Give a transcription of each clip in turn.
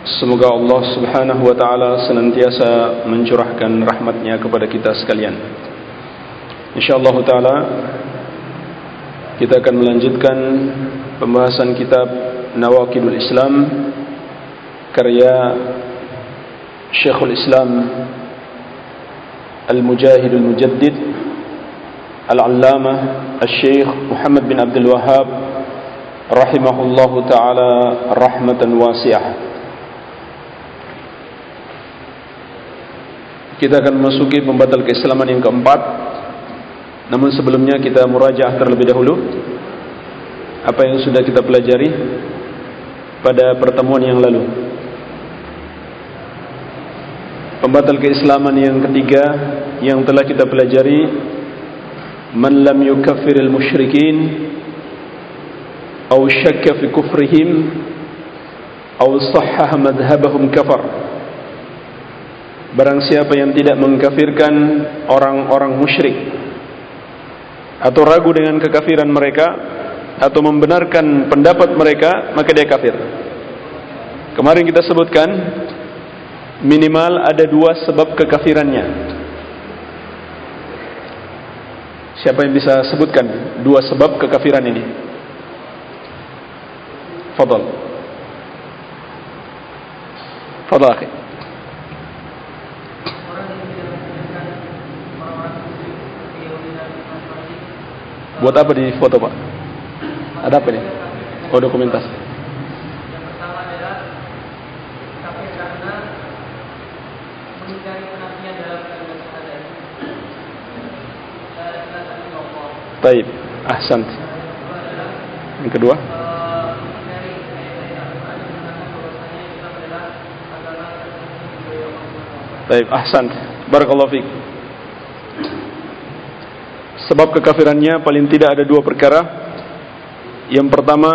Semoga Allah subhanahu wa ta'ala senantiasa mencurahkan rahmatnya kepada kita sekalian. InsyaAllah ta'ala Kita akan melanjutkan pembahasan kitab Nawakidul Islam Karya Syekhul Islam Al-Mujahidul Mujaddid Al-Allamah Al-Syekh Muhammad bin Abdul Wahab Rahimahullahu ta'ala Rahmatan wasi'ah Kita akan memasuki pembatal keislaman yang keempat. Namun sebelumnya kita murajaah terlebih dahulu. Apa yang sudah kita pelajari Pada pertemuan yang lalu. Pembatal keislaman yang ketiga Yang telah kita pelajari Man lam yukaffiril musyrikin Au syakka fi kufrihim Au sahhaha madhabahum kafar Barang siapa yang tidak mengkafirkan orang-orang musyrik Atau ragu dengan kekafiran mereka Atau membenarkan pendapat mereka Maka dia kafir. Kemarin kita sebutkan Minimal ada dua sebab kekafirannya. Siapa yang bisa sebutkan Dua sebab kekafiran ini? Fadal. Fadal akhir Buat apa di foto pak? Ada apa nih? Oh dokumentasi. Taib, ahsan. Yang kedua? Taib, ahsan. Barakallahu fiik. Sebab kekafirannya paling tidak ada dua perkara. Yang pertama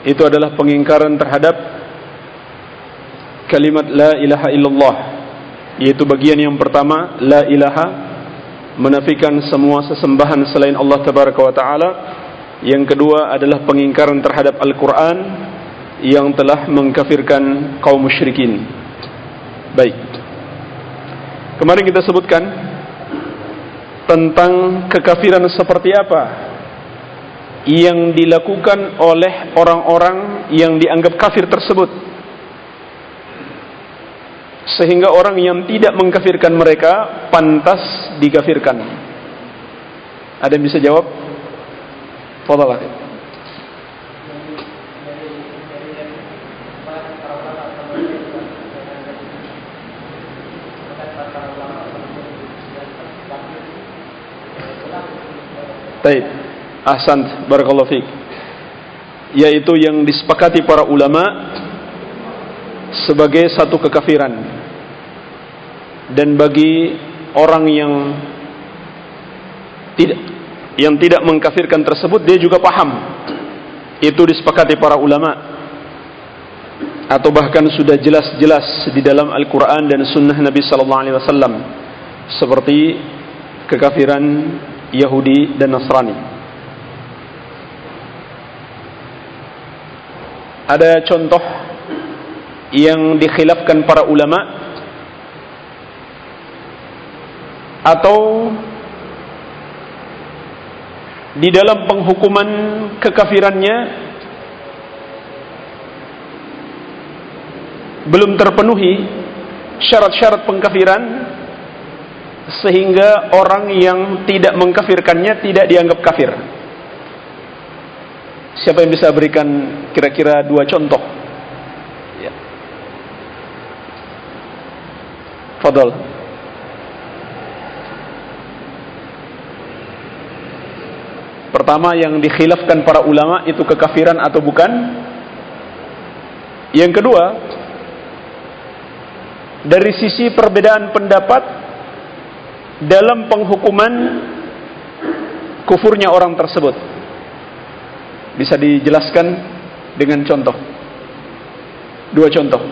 itu adalah pengingkaran terhadap kalimat la ilaha illallah. Yaitu bagian yang pertama la ilaha menafikan semua sesembahan selain Allah tabaraka wa taala. Yang kedua adalah pengingkaran terhadap Al-Qur'an yang telah mengkafirkan kaum musyrikin. Baik. Kemarin kita sebutkan tentang kekafiran seperti apa yang dilakukan oleh orang-orang yang dianggap kafir tersebut. Sehingga orang yang tidak mengkafirkan mereka pantas dikafirkan. Ada yang bisa jawab? Fadalah Baik. Ahsan barakallahu. Yaitu yang disepakati para ulama sebagai satu kekafiran. Dan bagi orang yang tidak yang tidak mengkafirkan tersebut dia juga paham. Itu disepakati para ulama atau bahkan sudah jelas-jelas di dalam Al-Qur'an dan sunnah Nabi sallallahu alaihi wasallam seperti kekafiran Yahudi dan Nasrani. Ada contoh yang dikhilafkan para ulama atau di dalam penghukuman kekafirannya belum terpenuhi syarat-syarat pengkafiran sehingga orang yang tidak mengkafirkannya tidak dianggap kafir. Siapa yang bisa berikan kira-kira dua contoh? Ya. Pertama yang dikhilafkan para ulama itu kekafiran atau bukan? Yang kedua, dari sisi perbedaan pendapat dalam penghukuman kufurnya orang tersebut. Bisa dijelaskan dengan contoh. Dua contoh.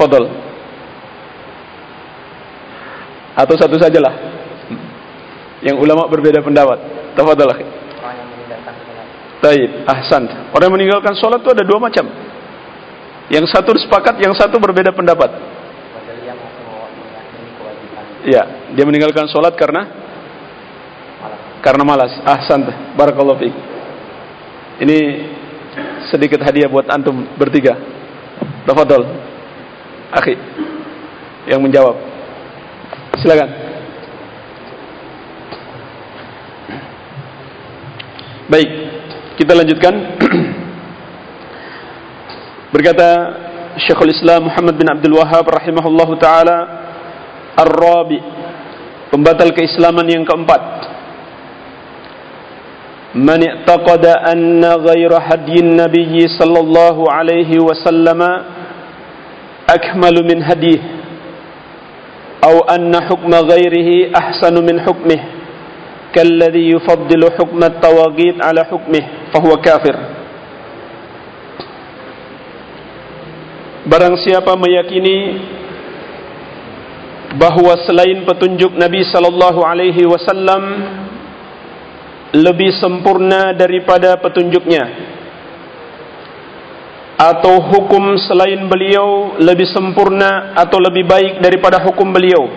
Fadol. Atau satu sajalah. Yang ulama berbeda pendapat. Tafadhol. Orang yang meninggalkan sholat. Taib, ahsan. Orang yang meninggalkan sholat itu ada dua macam. Yang satu sepakat, yang satu berbeda pendapat. Ya, dia meninggalkan sholat karena malam. karena malas. Ahsan. Barakallahu fiik. Ini sedikit hadiah buat antum bertiga. Tafadhol. Akhi yang menjawab. Silakan. Baik, kita lanjutkan. Berkata Syekhul Islam Muhammad bin Abdul Wahhab rahimahullahu taala Ar-Rabi pembatal keislaman yang keempat Man i'taqada anna ghayra hadyin Nabi sallallahu alaihi wasallam akmalu min hadih أو أن حكم غيره أحسن من حكمه كالذي يفضل حكم الطواغيت على حكمه فهو كافر Barang siapa meyakini bahwa selain petunjuk Nabi sallallahu alaihi wasallam lebih sempurna daripada petunjuknya. Atau hukum selain beliau lebih sempurna atau lebih baik daripada hukum beliau.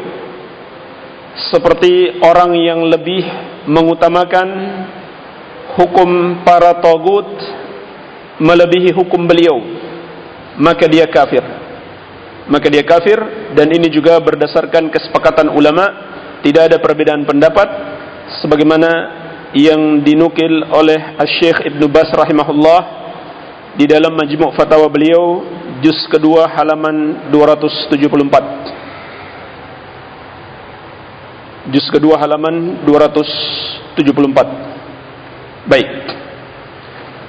Seperti orang yang lebih mengutamakan hukum para togut melebihi hukum beliau maka dia kafir. Maka dia kafir dan ini juga berdasarkan kesepakatan ulama tidak ada perbedaan pendapat sebagaimana yang dinukil oleh Syekh Ibn Bas rahimahullah di dalam majmuk fatwa beliau juz kedua halaman 274 juz kedua halaman 274 baik.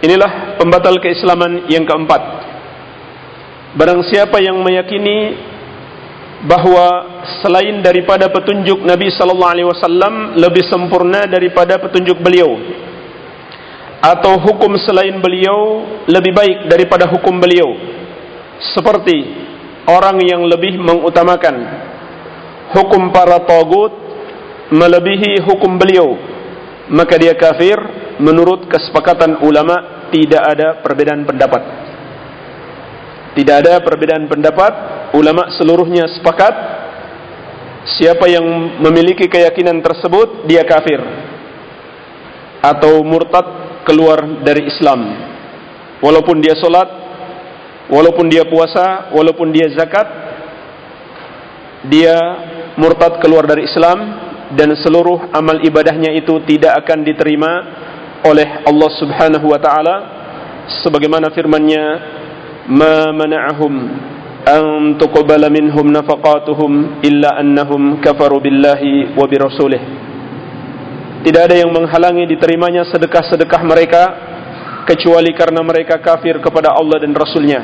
Inilah pembatal keislaman yang keempat barang siapa yang meyakini bahwa selain daripada petunjuk Nabi sallallahu alaihi wasallam lebih sempurna daripada petunjuk beliau atau hukum selain beliau lebih baik daripada hukum beliau seperti orang yang lebih mengutamakan hukum para tagut melebihi hukum beliau maka dia kafir menurut kesepakatan ulama tidak ada perbedaan pendapat tidak ada perbedaan pendapat. Ulama seluruhnya sepakat. Siapa yang memiliki keyakinan tersebut dia kafir. Atau murtad keluar dari Islam. Walaupun dia solat walaupun dia puasa walaupun dia zakat dia murtad keluar dari Islam dan seluruh amal ibadahnya itu tidak akan diterima oleh Allah Subhanahu wa taala. Sebagaimana firman-Nya an tuqbala minhum nafaqatuhum illa annahum kafaru billahi wa bi rasulih. Tidak ada yang menghalangi diterimanya sedekah-sedekah mereka kecuali karena mereka kafir kepada Allah dan Rasulnya.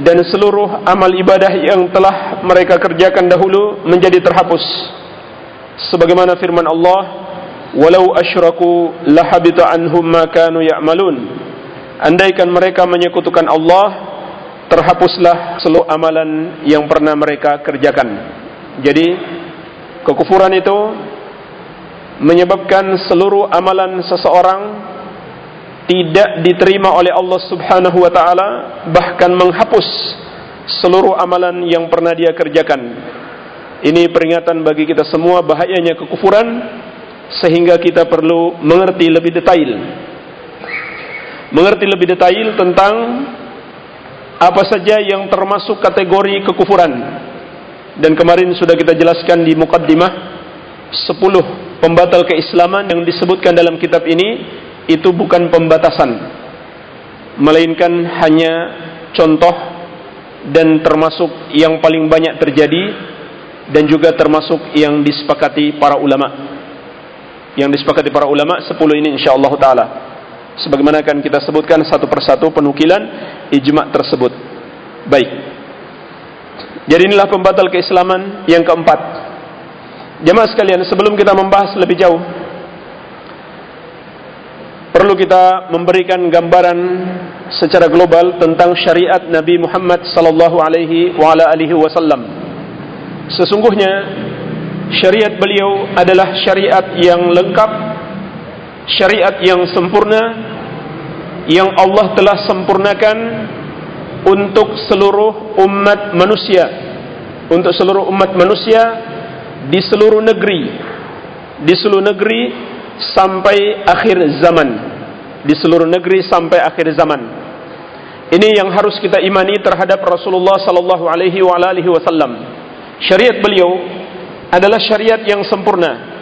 Dan seluruh amal ibadah yang telah mereka kerjakan dahulu menjadi terhapus. Sebagaimana firman Allah walau asyraku lahabita anhum ma kanu ya'malun andaikan mereka menyekutukan Allah terhapuslah seluruh amalan yang pernah mereka kerjakan jadi kekufuran itu menyebabkan seluruh amalan seseorang tidak diterima oleh Allah Subhanahu wa taala bahkan menghapus seluruh amalan yang pernah dia kerjakan. Ini peringatan bagi kita semua bahayanya kekufuran sehingga kita perlu mengerti lebih detail. Mengerti lebih detail tentang apa saja yang termasuk kategori kekufuran. Dan kemarin sudah kita jelaskan di mukaddimah 10 pembatal keislaman yang disebutkan dalam kitab ini itu bukan pembatasan melainkan hanya contoh dan termasuk yang paling banyak terjadi dan juga termasuk yang disepakati para ulama yang disepakati para ulama 10 ini insyaallah taala sebagaimana akan kita sebutkan satu persatu penukilan ijma tersebut. Baik. Jadi inilah pembatal keislaman yang keempat. Jemaah sekalian, sebelum kita membahas lebih jauh, perlu kita memberikan gambaran secara global tentang syariat Nabi Muhammad sallallahu alaihi wa ala alihi wasallam. Sesungguhnya syariat beliau adalah syariat yang lengkap, syariat yang sempurna yang Allah telah sempurnakan untuk seluruh umat manusia, untuk seluruh umat manusia di seluruh negeri, di seluruh negeri sampai akhir zaman, di seluruh negeri sampai akhir zaman. Ini yang harus kita imani terhadap Rasulullah sallallahu alaihi wasallam. Syariat beliau adalah syariat yang sempurna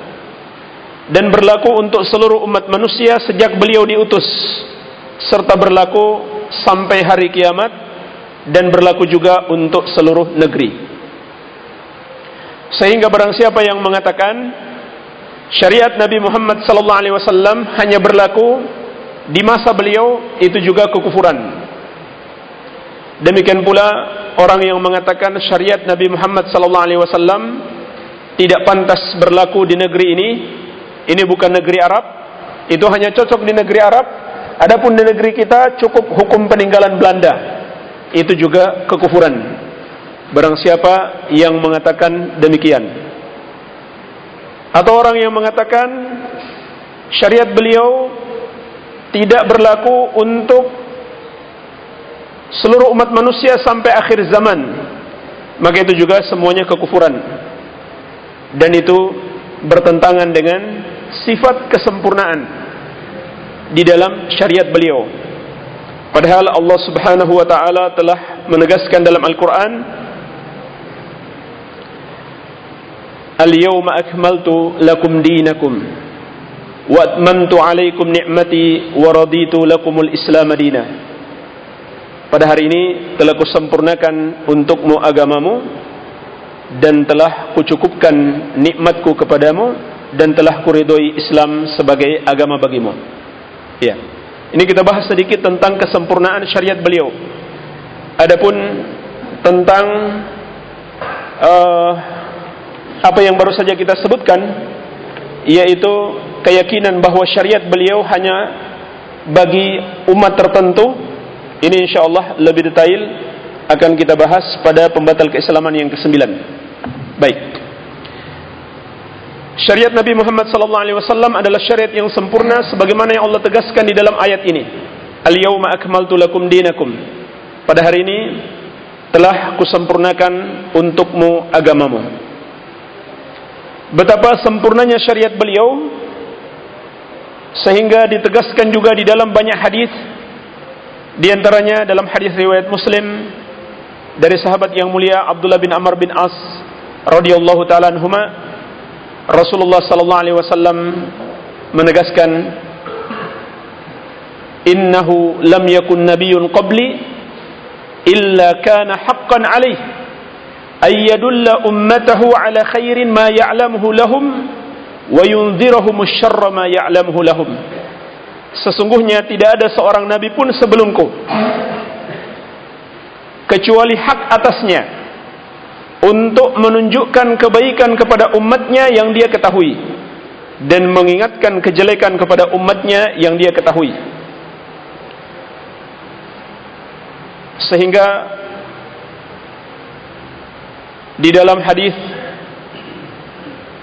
dan berlaku untuk seluruh umat manusia sejak beliau diutus serta berlaku sampai hari kiamat dan berlaku juga untuk seluruh negeri. Sehingga barang siapa yang mengatakan syariat Nabi Muhammad sallallahu alaihi wasallam hanya berlaku di masa beliau itu juga kekufuran. Demikian pula orang yang mengatakan syariat Nabi Muhammad sallallahu alaihi wasallam tidak pantas berlaku di negeri ini, ini bukan negeri Arab, itu hanya cocok di negeri Arab. Adapun di negeri kita cukup hukum peninggalan Belanda. Itu juga kekufuran. Barang siapa yang mengatakan demikian. Atau orang yang mengatakan syariat beliau tidak berlaku untuk seluruh umat manusia sampai akhir zaman. Maka itu juga semuanya kekufuran. Dan itu bertentangan dengan sifat kesempurnaan di dalam syariat beliau. Padahal Allah Subhanahu wa taala telah menegaskan dalam Al-Qur'an Al-yawma akmaltu lakum dinakum wa atmamtu 'alaikum ni'mati wa raditu lakumul Islam madina. Pada hari ini telah kusempurnakan untukmu agamamu dan telah kucukupkan nikmatku kepadamu dan telah kuridhoi Islam sebagai agama bagimu. Ya. Ini kita bahas sedikit tentang kesempurnaan syariat beliau. Adapun tentang uh, apa yang baru saja kita sebutkan yaitu keyakinan bahwa syariat beliau hanya bagi umat tertentu ini insyaallah lebih detail akan kita bahas pada pembatal keislaman yang kesembilan. Baik. Syariat Nabi Muhammad sallallahu alaihi wasallam adalah syariat yang sempurna sebagaimana yang Allah tegaskan di dalam ayat ini. Al-yauma akmaltu lakum dinakum. Pada hari ini telah kusempurnakan untukmu agamamu. Betapa sempurnanya syariat beliau sehingga ditegaskan juga di dalam banyak hadis di antaranya dalam hadis riwayat Muslim dari sahabat yang mulia Abdullah bin Amr bin As radhiyallahu taala anhuma Rasulullah sallallahu alaihi wasallam menegaskan innahu lam yakun nabiyyun qabli illa kana haqqan alaih ay yadulla ummatahu ala khairin ma ya'lamuhu lahum wa yunzirahum syarra ma ya'lamuhu lahum. Sesungguhnya tidak ada seorang nabi pun sebelumku kecuali hak atasnya untuk menunjukkan kebaikan kepada umatnya yang dia ketahui dan mengingatkan kejelekan kepada umatnya yang dia ketahui. Sehingga di dalam hadis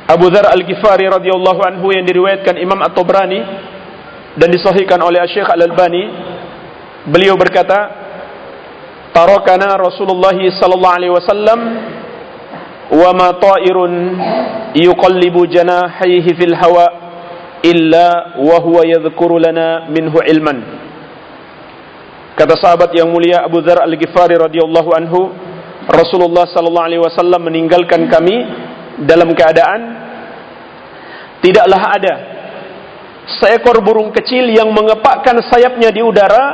Abu Dzar Al-Ghifari radhiyallahu anhu yang diriwayatkan Imam At-Tabrani dan disahihkan oleh Syekh Al-Albani beliau berkata tarakana Rasulullah sallallahu alaihi wasallam وما طائر يقلب جناحيه في الهواء إلا وهو يذكر لنا منه علما kata sahabat yang mulia Abu Dzar Al-Ghifari radhiyallahu anhu Rasulullah sallallahu alaihi wasallam meninggalkan kami dalam keadaan tidaklah ada seekor burung kecil yang mengepakkan sayapnya di udara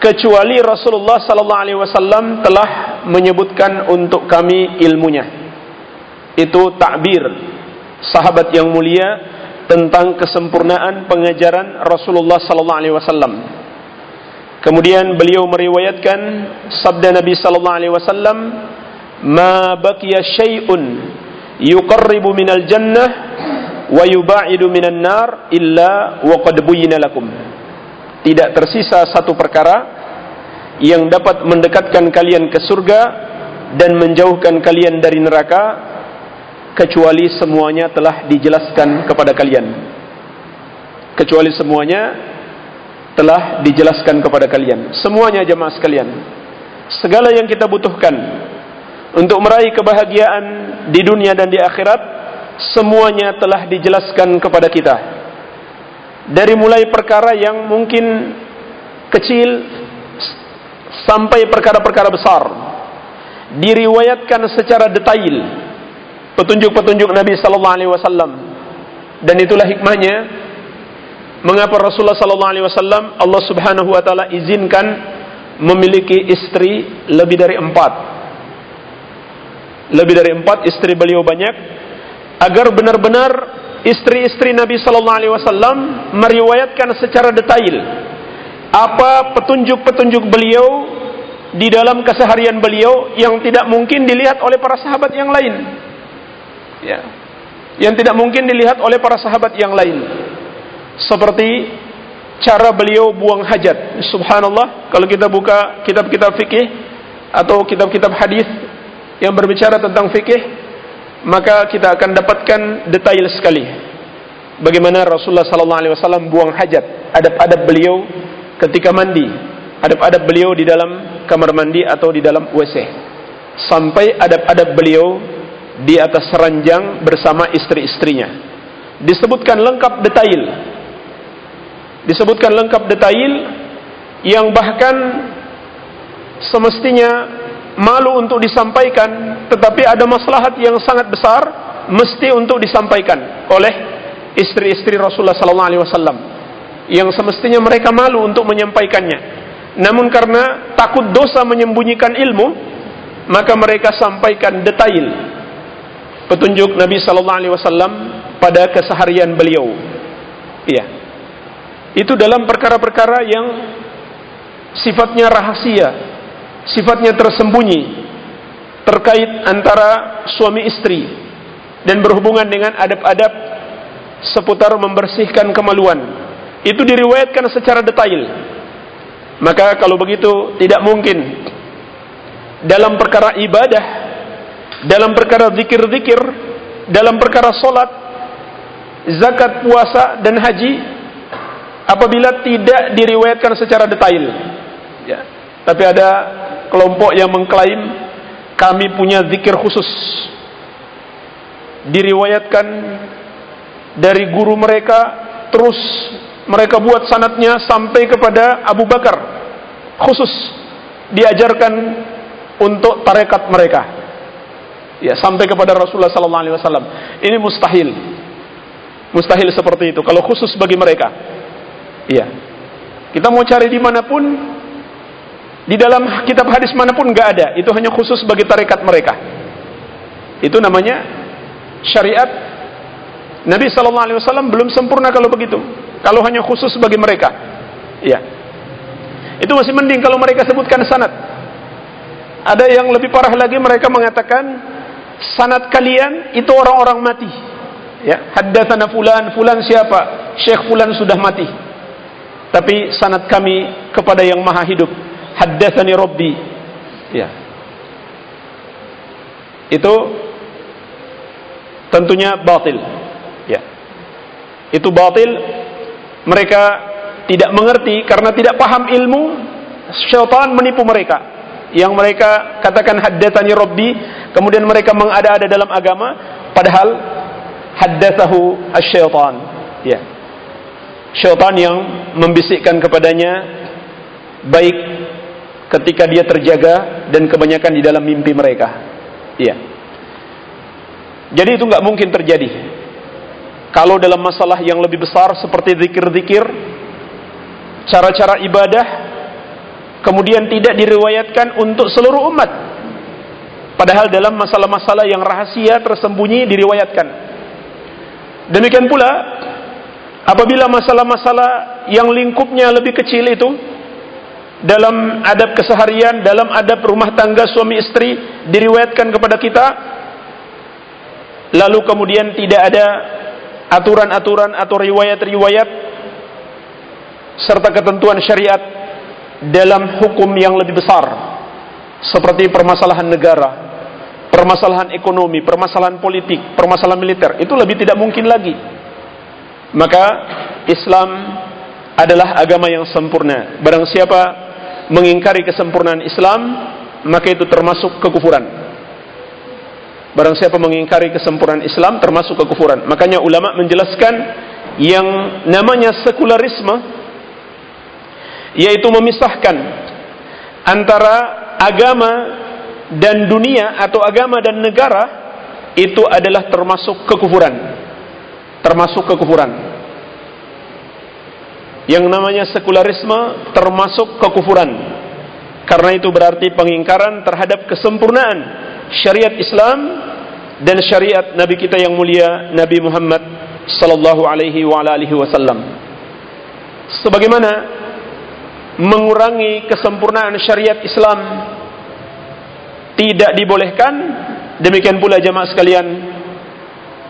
kecuali Rasulullah sallallahu alaihi wasallam telah menyebutkan untuk kami ilmunya Itu takbir sahabat yang mulia tentang kesempurnaan pengajaran Rasulullah sallallahu alaihi wasallam. Kemudian beliau meriwayatkan sabda Nabi sallallahu alaihi wasallam, "Ma baqiya syai'un yuqarribu minal jannah wa yuba'idu minan nar illa wa qad lakum." Tidak tersisa satu perkara yang dapat mendekatkan kalian ke surga dan menjauhkan kalian dari neraka kecuali semuanya telah dijelaskan kepada kalian. Kecuali semuanya telah dijelaskan kepada kalian. Semuanya jemaah sekalian segala yang kita butuhkan untuk meraih kebahagiaan di dunia dan di akhirat semuanya telah dijelaskan kepada kita. Dari mulai perkara yang mungkin kecil sampai perkara-perkara besar diriwayatkan secara detail petunjuk-petunjuk Nabi sallallahu alaihi wasallam. Dan itulah hikmahnya mengapa Rasulullah sallallahu alaihi wasallam Allah Subhanahu wa taala izinkan memiliki istri lebih dari empat. Lebih dari empat istri beliau banyak agar benar-benar istri-istri Nabi sallallahu alaihi wasallam meriwayatkan secara detail apa petunjuk-petunjuk beliau di dalam keseharian beliau yang tidak mungkin dilihat oleh para sahabat yang lain ya. Yang tidak mungkin dilihat oleh para sahabat yang lain. Seperti cara beliau buang hajat. Subhanallah kalau kita buka kitab-kitab fikih atau kitab-kitab hadis yang berbicara tentang fikih maka kita akan dapatkan detail sekali bagaimana Rasulullah sallallahu alaihi wasallam buang hajat. Adab-adab beliau ketika mandi adab-adab beliau di dalam kamar mandi atau di dalam WC. Sampai adab-adab beliau di atas ranjang bersama istri-istrinya. Disebutkan lengkap detail. Disebutkan lengkap detail yang bahkan semestinya malu untuk disampaikan, tetapi ada maslahat yang sangat besar mesti untuk disampaikan oleh istri-istri Rasulullah sallallahu alaihi wasallam yang semestinya mereka malu untuk menyampaikannya. Namun karena takut dosa menyembunyikan ilmu, maka mereka sampaikan detail petunjuk Nabi sallallahu alaihi wasallam pada keseharian beliau. Iya. Itu dalam perkara-perkara yang sifatnya rahasia, sifatnya tersembunyi terkait antara suami istri dan berhubungan dengan adab-adab seputar membersihkan kemaluan. Itu diriwayatkan secara detail. Maka kalau begitu tidak mungkin dalam perkara ibadah dalam perkara zikir-zikir, dalam perkara solat, zakat, puasa, dan haji, apabila tidak diriwayatkan secara detail. Ya. Tapi ada kelompok yang mengklaim kami punya zikir khusus. Diriwayatkan dari guru mereka, terus mereka buat sanatnya sampai kepada Abu Bakar. Khusus diajarkan untuk tarekat mereka ya sampai kepada Rasulullah sallallahu alaihi wasallam. Ini mustahil. Mustahil seperti itu kalau khusus bagi mereka. Iya. Kita mau cari di mana pun di dalam kitab hadis mana pun nggak ada. Itu hanya khusus bagi tarekat mereka. Itu namanya syariat Nabi sallallahu alaihi wasallam belum sempurna kalau begitu. Kalau hanya khusus bagi mereka. Iya. Itu masih mending kalau mereka sebutkan sanad. Ada yang lebih parah lagi mereka mengatakan sanad kalian itu orang-orang mati. Ya, haddatsana fulan, fulan siapa? Syekh fulan sudah mati. Tapi sanad kami kepada yang maha hidup. Haddatsani Rabbi. Ya. Itu tentunya batil. Ya. Itu batil. Mereka tidak mengerti karena tidak paham ilmu. Syaitan menipu mereka yang mereka katakan haddatsani rabbi kemudian mereka mengada-ada dalam agama padahal haddatsahu asyaitan ya. Syaitan yang membisikkan kepadanya baik ketika dia terjaga dan kebanyakan di dalam mimpi mereka. Ya. Jadi itu nggak mungkin terjadi. Kalau dalam masalah yang lebih besar seperti zikir-zikir cara-cara ibadah kemudian tidak diriwayatkan untuk seluruh umat. Padahal dalam masalah-masalah yang rahasia tersembunyi diriwayatkan. Demikian pula Apabila masalah-masalah yang lingkupnya lebih kecil itu dalam adab keseharian, dalam adab rumah tangga suami istri diriwayatkan kepada kita lalu kemudian tidak ada aturan-aturan atau riwayat-riwayat serta ketentuan syariat dalam hukum yang lebih besar seperti permasalahan negara, permasalahan ekonomi, permasalahan politik, permasalahan militer, itu lebih tidak mungkin lagi maka Islam adalah agama yang sempurna. Barang siapa mengingkari kesempurnaan Islam, maka itu termasuk kekufuran. Barang siapa mengingkari kesempurnaan Islam termasuk kekufuran. Makanya ulama menjelaskan yang namanya sekularisme yaitu memisahkan antara agama dan dunia atau agama dan negara itu adalah termasuk kekufuran termasuk kekufuran. Yang namanya sekularisme termasuk kekufuran. Karena itu berarti pengingkaran terhadap kesempurnaan syariat Islam dan syariat Nabi kita yang mulia Nabi Muhammad sallallahu alaihi wasallam. Sebagaimana mengurangi kesempurnaan syariat Islam tidak dibolehkan, demikian pula jemaah sekalian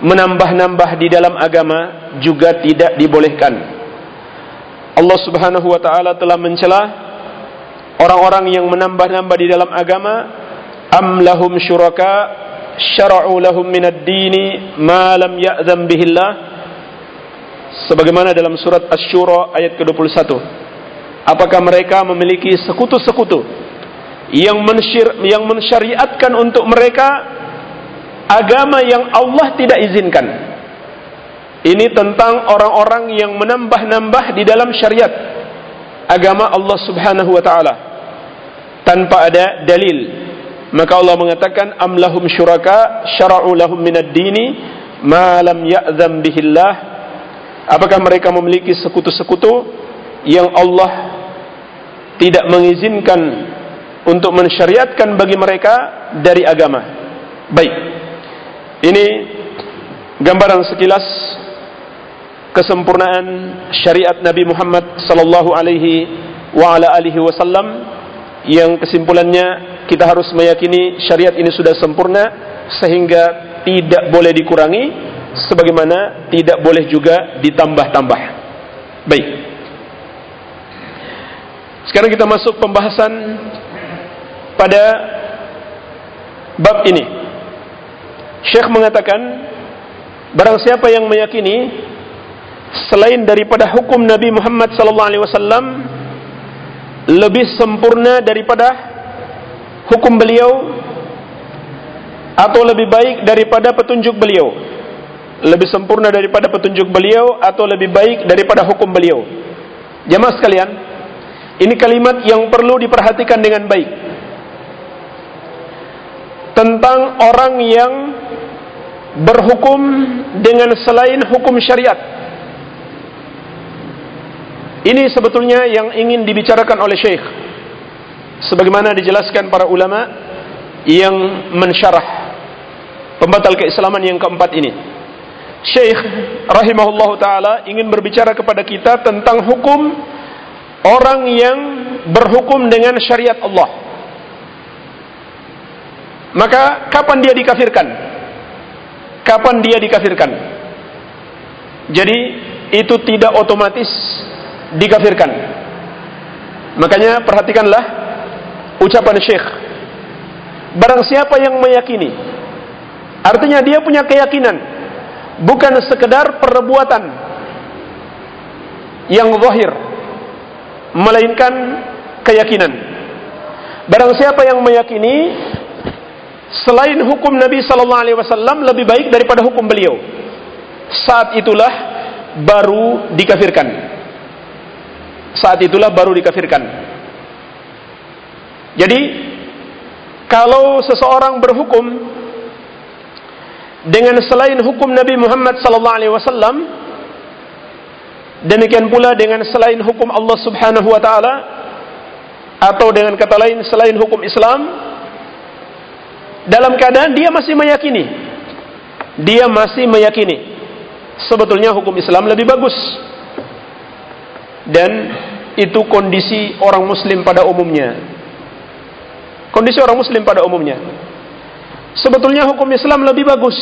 menambah-nambah di dalam agama juga tidak dibolehkan. Allah Subhanahu wa taala telah mencela orang-orang yang menambah-nambah di dalam agama am lahum syuraka syara'u lahum minad dini ma lam ya'zam bihillah. Sebagaimana dalam surat Asy-Syura ayat ke-21 apakah mereka memiliki sekutu-sekutu yang mensyir, yang mensyariatkan untuk mereka agama yang Allah tidak izinkan. Ini tentang orang-orang yang menambah-nambah di dalam syariat agama Allah Subhanahu wa taala tanpa ada dalil. Maka Allah mengatakan am lahum syuraka syara'u lahum minad dini ma lam ya'zam bihillah. Apakah mereka memiliki sekutu-sekutu yang Allah tidak mengizinkan untuk mensyariatkan bagi mereka dari agama? Baik. Ini gambaran sekilas kesempurnaan syariat Nabi Muhammad sallallahu alaihi wa ala alihi wasallam yang kesimpulannya kita harus meyakini syariat ini sudah sempurna sehingga tidak boleh dikurangi sebagaimana tidak boleh juga ditambah-tambah. Baik. Sekarang kita masuk pembahasan pada bab ini. Syekh mengatakan barang siapa yang meyakini selain daripada hukum Nabi Muhammad sallallahu alaihi wasallam lebih sempurna daripada hukum beliau atau lebih baik daripada petunjuk beliau lebih sempurna daripada petunjuk beliau atau lebih baik daripada hukum beliau jemaah sekalian ini kalimat yang perlu diperhatikan dengan baik tentang orang yang berhukum dengan selain hukum syariat. Ini sebetulnya yang ingin dibicarakan oleh Syekh. Sebagaimana dijelaskan para ulama yang mensyarah pembatal keislaman yang keempat ini. Syekh rahimahullah taala ingin berbicara kepada kita tentang hukum orang yang berhukum dengan syariat Allah. Maka kapan dia dikafirkan? kapan dia dikafirkan. Jadi itu tidak otomatis dikafirkan. Makanya perhatikanlah ucapan Syekh. Barang siapa yang meyakini artinya dia punya keyakinan bukan sekedar perbuatan yang zahir melainkan keyakinan. Barang siapa yang meyakini selain hukum Nabi sallallahu alaihi wasallam lebih baik daripada hukum beliau. Saat itulah baru dikafirkan. Saat itulah baru dikafirkan. Jadi kalau seseorang berhukum dengan selain hukum Nabi Muhammad sallallahu alaihi wasallam demikian pula dengan selain hukum Allah Subhanahu wa taala atau dengan kata lain selain hukum Islam dalam keadaan dia masih meyakini dia masih meyakini sebetulnya hukum Islam lebih bagus dan itu kondisi orang muslim pada umumnya. Kondisi orang muslim pada umumnya. Sebetulnya hukum Islam lebih bagus.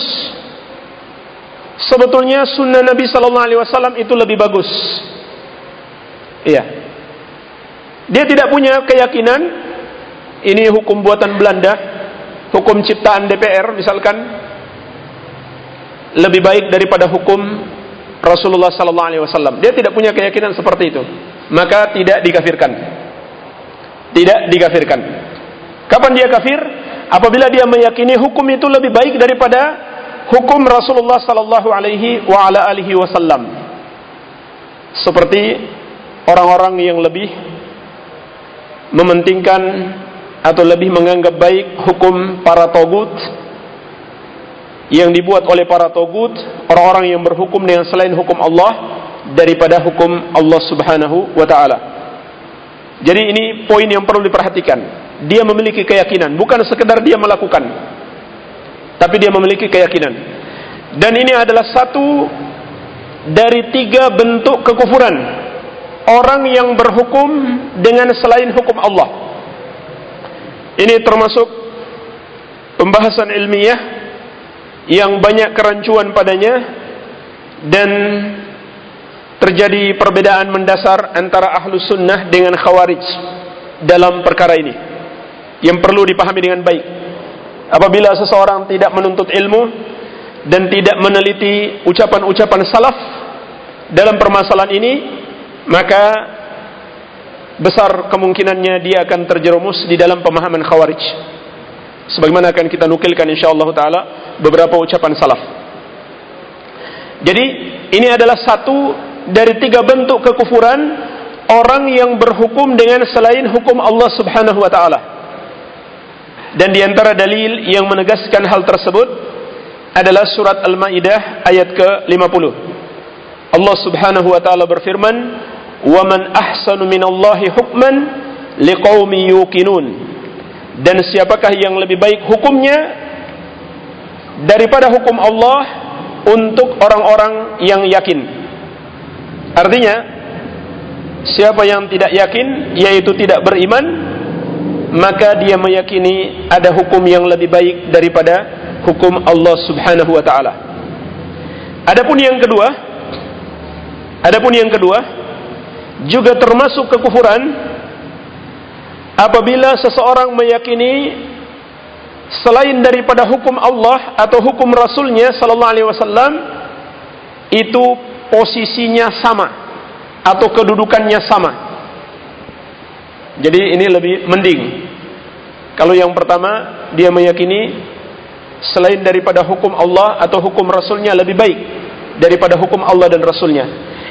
Sebetulnya sunnah Nabi Sallallahu Alaihi Wasallam itu lebih bagus. Iya. Dia tidak punya keyakinan ini hukum buatan Belanda, hukum ciptaan DPR misalkan lebih baik daripada hukum Rasulullah sallallahu alaihi wasallam. Dia tidak punya keyakinan seperti itu. Maka tidak dikafirkan. Tidak dikafirkan. Kapan dia kafir? Apabila dia meyakini hukum itu lebih baik daripada hukum Rasulullah sallallahu alaihi wa ala alihi wasallam. Seperti orang-orang yang lebih mementingkan atau lebih menganggap baik hukum para togut yang dibuat oleh para togut, orang-orang yang berhukum dengan selain hukum Allah daripada hukum Allah Subhanahu wa taala. Jadi ini poin yang perlu diperhatikan. Dia memiliki keyakinan, bukan sekedar dia melakukan. Tapi dia memiliki keyakinan. Dan ini adalah satu dari tiga bentuk kekufuran orang yang berhukum dengan selain hukum Allah. Ini termasuk pembahasan ilmiah yang banyak kerancuan padanya dan terjadi perbedaan mendasar antara ahlu sunnah dengan khawarij dalam perkara ini yang perlu dipahami dengan baik apabila seseorang tidak menuntut ilmu dan tidak meneliti ucapan-ucapan salaf dalam permasalahan ini maka besar kemungkinannya dia akan terjerumus di dalam pemahaman khawarij sebagaimana akan kita nukilkan insyaallah taala beberapa ucapan salaf. Jadi ini adalah satu dari tiga bentuk kekufuran orang yang berhukum dengan selain hukum Allah Subhanahu wa taala. Dan di antara dalil yang menegaskan hal tersebut adalah surat Al-Maidah ayat ke-50. Allah Subhanahu wa taala berfirman, "Wa man ahsanu minallahi hukman liqaumin yuqinun." dan siapakah yang lebih baik hukumnya daripada hukum Allah untuk orang-orang yang yakin. Artinya, siapa yang tidak yakin yaitu tidak beriman, maka dia meyakini ada hukum yang lebih baik daripada hukum Allah Subhanahu wa taala. Adapun yang kedua, adapun yang kedua juga termasuk kekufuran apabila seseorang meyakini selain daripada hukum Allah atau hukum Rasulnya Sallallahu Alaihi Wasallam itu posisinya sama atau kedudukannya sama. Jadi ini lebih mending. Kalau yang pertama dia meyakini selain daripada hukum Allah atau hukum Rasulnya lebih baik daripada hukum Allah dan Rasulnya.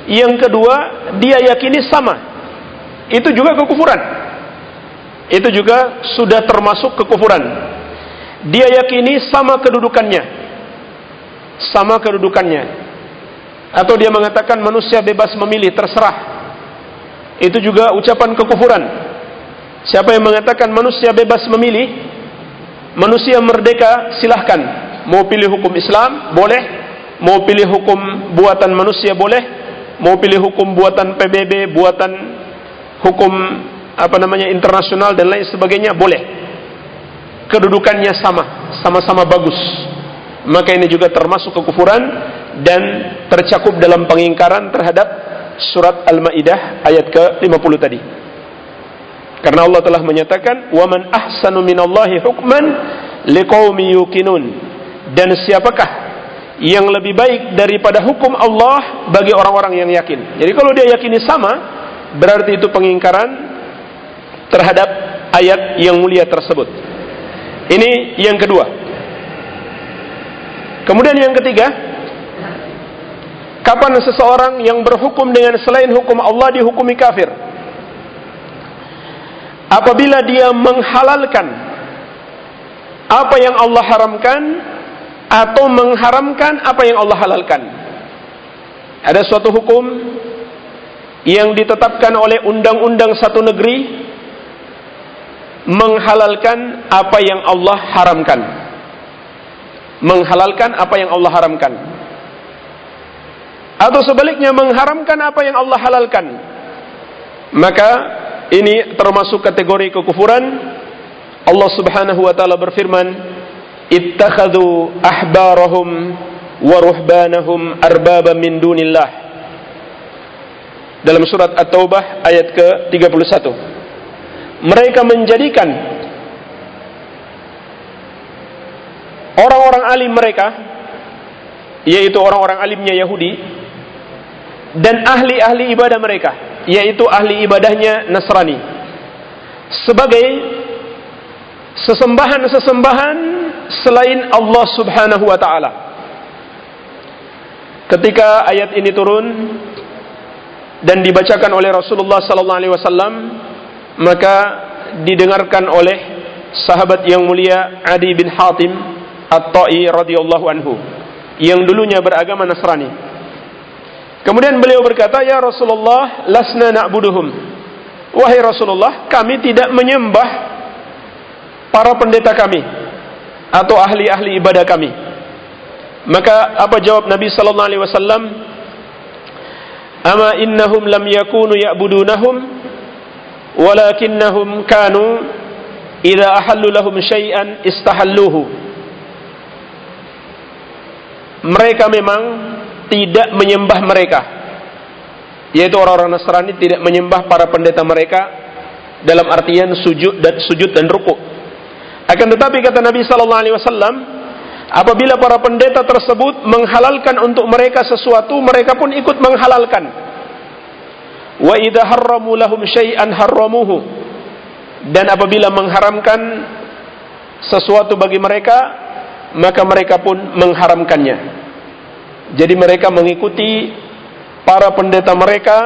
Yang kedua dia yakini sama. Itu juga kekufuran itu juga sudah termasuk kekufuran. Dia yakini sama kedudukannya. Sama kedudukannya. Atau dia mengatakan manusia bebas memilih, terserah. Itu juga ucapan kekufuran. Siapa yang mengatakan manusia bebas memilih, manusia merdeka, silahkan. Mau pilih hukum Islam, boleh. Mau pilih hukum buatan manusia, boleh. Mau pilih hukum buatan PBB, buatan hukum apa namanya internasional dan lain sebagainya boleh kedudukannya sama sama-sama bagus maka ini juga termasuk kekufuran dan tercakup dalam pengingkaran terhadap surat Al-Maidah ayat ke-50 tadi karena Allah telah menyatakan waman ahsanu minallahi hukman liqaumi yuqinun dan siapakah yang lebih baik daripada hukum Allah bagi orang-orang yang yakin. Jadi kalau dia yakini sama, berarti itu pengingkaran terhadap ayat yang mulia tersebut. Ini yang kedua. Kemudian yang ketiga, kapan seseorang yang berhukum dengan selain hukum Allah dihukumi kafir? Apabila dia menghalalkan apa yang Allah haramkan atau mengharamkan apa yang Allah halalkan. Ada suatu hukum yang ditetapkan oleh undang-undang satu negeri menghalalkan apa yang Allah haramkan. Menghalalkan apa yang Allah haramkan. Atau sebaliknya mengharamkan apa yang Allah halalkan. maka ini termasuk kategori kekufuran. Allah Subhanahu wa taala berfirman, "Ittakhadhu ahbarahum wa ruhbanahum arbaba min dunillah." Dalam surat At-Taubah ayat ke-31. Mereka menjadikan orang-orang alim mereka yaitu orang-orang alimnya Yahudi dan ahli-ahli ibadah mereka yaitu ahli ibadahnya Nasrani sebagai sesembahan-sesembahan selain Allah Subhanahu wa taala. Ketika ayat ini turun dan dibacakan oleh Rasulullah sallallahu alaihi wasallam, maka didengarkan oleh sahabat yang mulia Adi bin Hatim At-Ta'i radhiyallahu anhu yang dulunya beragama Nasrani. Kemudian beliau berkata, "Ya Rasulullah, lasna na'buduhum." Wahai Rasulullah, kami tidak menyembah para pendeta kami atau ahli-ahli ibadah kami. Maka apa jawab Nabi wasallam? Ama innahum lam yakunu ya'budunahum walakinnahum kanu idza ahallu lahum syai'an istahalluhu mereka memang tidak menyembah mereka. Yaitu orang-orang Nasrani tidak menyembah para pendeta mereka dalam artian sujud dan sujud dan ruku. Akan tetapi kata Nabi sallallahu alaihi wasallam apabila para pendeta tersebut menghalalkan untuk mereka sesuatu mereka pun ikut menghalalkan. Wa idza harramu lahum syai'an harramuhu. Dan apabila mengharamkan sesuatu bagi mereka maka mereka pun mengharamkannya. Jadi mereka mengikuti para pendeta mereka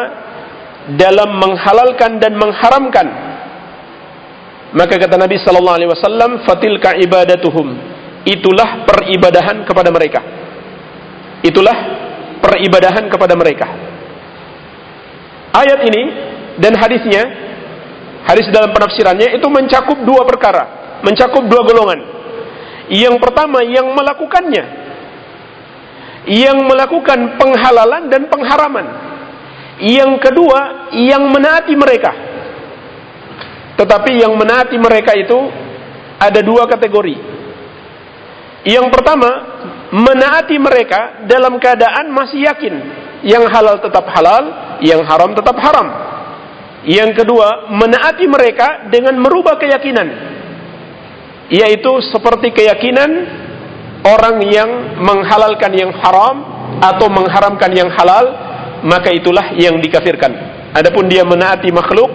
dalam menghalalkan dan mengharamkan. Maka kata Nabi sallallahu alaihi wasallam, "Fatilka ibadatuhum." Itulah peribadahan kepada mereka. Itulah peribadahan kepada mereka. Ayat ini dan hadisnya, hadis dalam penafsirannya itu mencakup dua perkara, mencakup dua golongan. Yang pertama yang melakukannya. Yang melakukan penghalalan dan pengharaman. Yang kedua yang menaati mereka. Tetapi yang menaati mereka itu ada dua kategori. Yang pertama, menaati mereka dalam keadaan masih yakin yang halal tetap halal, yang haram tetap haram. Yang kedua, menaati mereka dengan merubah keyakinan yaitu seperti keyakinan orang yang menghalalkan yang haram atau mengharamkan yang halal maka itulah yang dikafirkan. Adapun dia menaati makhluk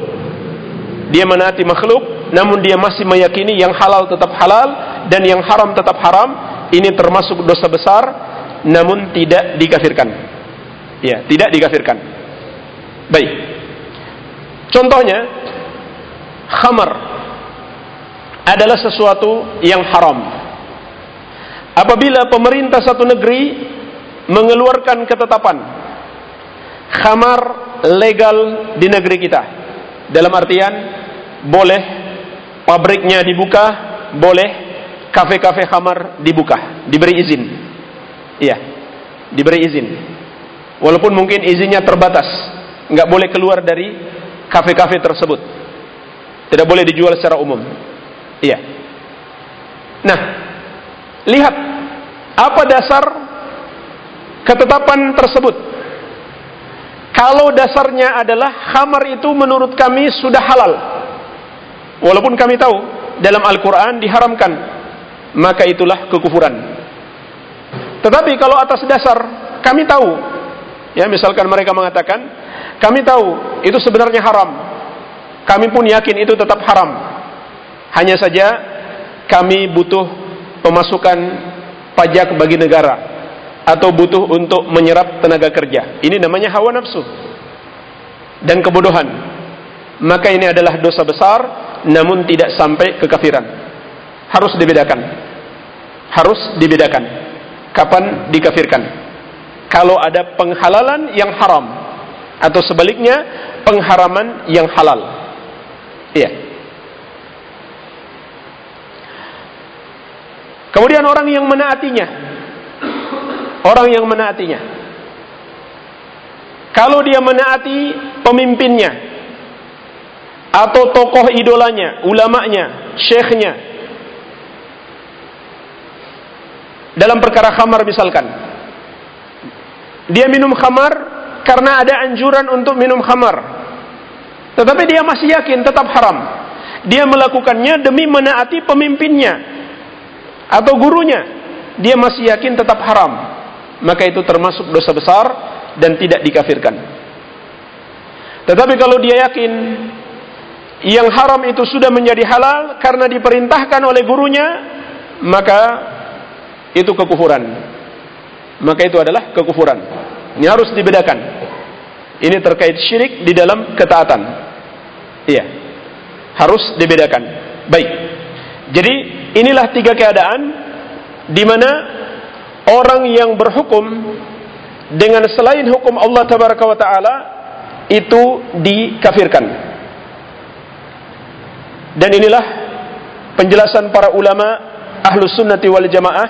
dia menaati makhluk namun dia masih meyakini yang halal tetap halal dan yang haram tetap haram ini termasuk dosa besar namun tidak dikafirkan. Ya tidak dikafirkan. Baik. Contohnya khamar adalah sesuatu yang haram. Apabila pemerintah satu negeri mengeluarkan ketetapan khamar legal di negeri kita, dalam artian boleh pabriknya dibuka, boleh kafe-kafe khamar dibuka, diberi izin. Iya, diberi izin. Walaupun mungkin izinnya terbatas, nggak boleh keluar dari kafe-kafe tersebut. Tidak boleh dijual secara umum. Iya. Nah, lihat apa dasar ketetapan tersebut. Kalau dasarnya adalah khamar itu menurut kami sudah halal. Walaupun kami tahu dalam Al-Quran diharamkan. Maka itulah kekufuran. Tetapi kalau atas dasar kami tahu. Ya misalkan mereka mengatakan. Kami tahu itu sebenarnya haram. Kami pun yakin itu tetap haram hanya saja kami butuh pemasukan pajak bagi negara atau butuh untuk menyerap tenaga kerja. Ini namanya hawa nafsu dan kebodohan. Maka ini adalah dosa besar namun tidak sampai kekafiran. Harus dibedakan. Harus dibedakan. Kapan dikafirkan? Kalau ada penghalalan yang haram atau sebaliknya pengharaman yang halal. Iya. Kemudian orang yang menaatinya. Orang yang menaatinya. Kalau dia menaati pemimpinnya, atau tokoh idolanya, ulamanya, syekhnya. Dalam perkara khamar misalkan. Dia minum khamar karena ada anjuran untuk minum khamar. Tetapi dia masih yakin tetap haram. Dia melakukannya demi menaati pemimpinnya atau gurunya. Dia masih yakin tetap haram. Maka itu termasuk dosa besar dan tidak dikafirkan. Tetapi kalau dia yakin yang haram itu sudah menjadi halal karena diperintahkan oleh gurunya, maka itu kekufuran. Maka itu adalah kekufuran. Ini harus dibedakan. Ini terkait syirik di dalam ketaatan. Iya. Harus dibedakan. Baik. Jadi inilah tiga keadaan di mana orang yang berhukum dengan selain hukum Allah tabaraka wa taala itu dikafirkan. Dan inilah penjelasan para ulama ahlus sunnati wal jamaah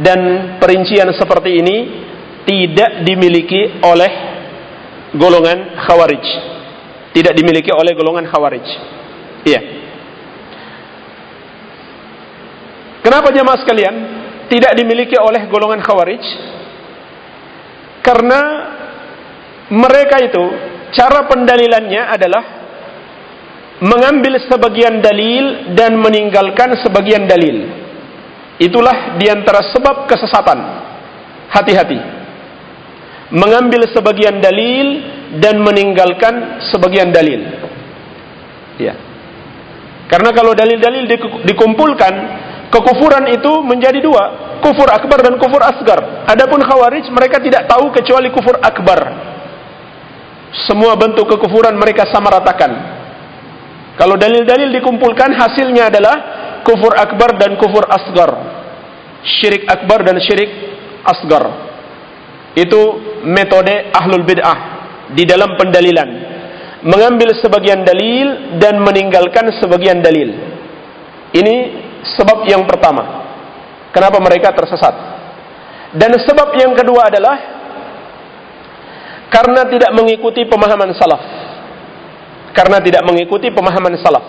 dan perincian seperti ini tidak dimiliki oleh golongan khawarij. Tidak dimiliki oleh golongan khawarij. Iya. Kenapa jemaah sekalian tidak dimiliki oleh golongan khawarij? Karena mereka itu cara pendalilannya adalah mengambil sebagian dalil dan meninggalkan sebagian dalil. Itulah di antara sebab kesesatan. Hati-hati. Mengambil sebagian dalil dan meninggalkan sebagian dalil. Ya. Karena kalau dalil-dalil dikumpulkan, kekufuran itu menjadi dua, kufur akbar dan kufur asgar. Adapun khawarij mereka tidak tahu kecuali kufur akbar. Semua bentuk kekufuran mereka sama ratakan. Kalau dalil-dalil dikumpulkan hasilnya adalah kufur akbar dan kufur asgar. Syirik akbar dan syirik asgar. Itu metode ahlul bid'ah di dalam pendalilan. Mengambil sebagian dalil dan meninggalkan sebagian dalil. Ini sebab yang pertama. Kenapa mereka tersesat? Dan sebab yang kedua adalah karena tidak mengikuti pemahaman salaf. Karena tidak mengikuti pemahaman salaf.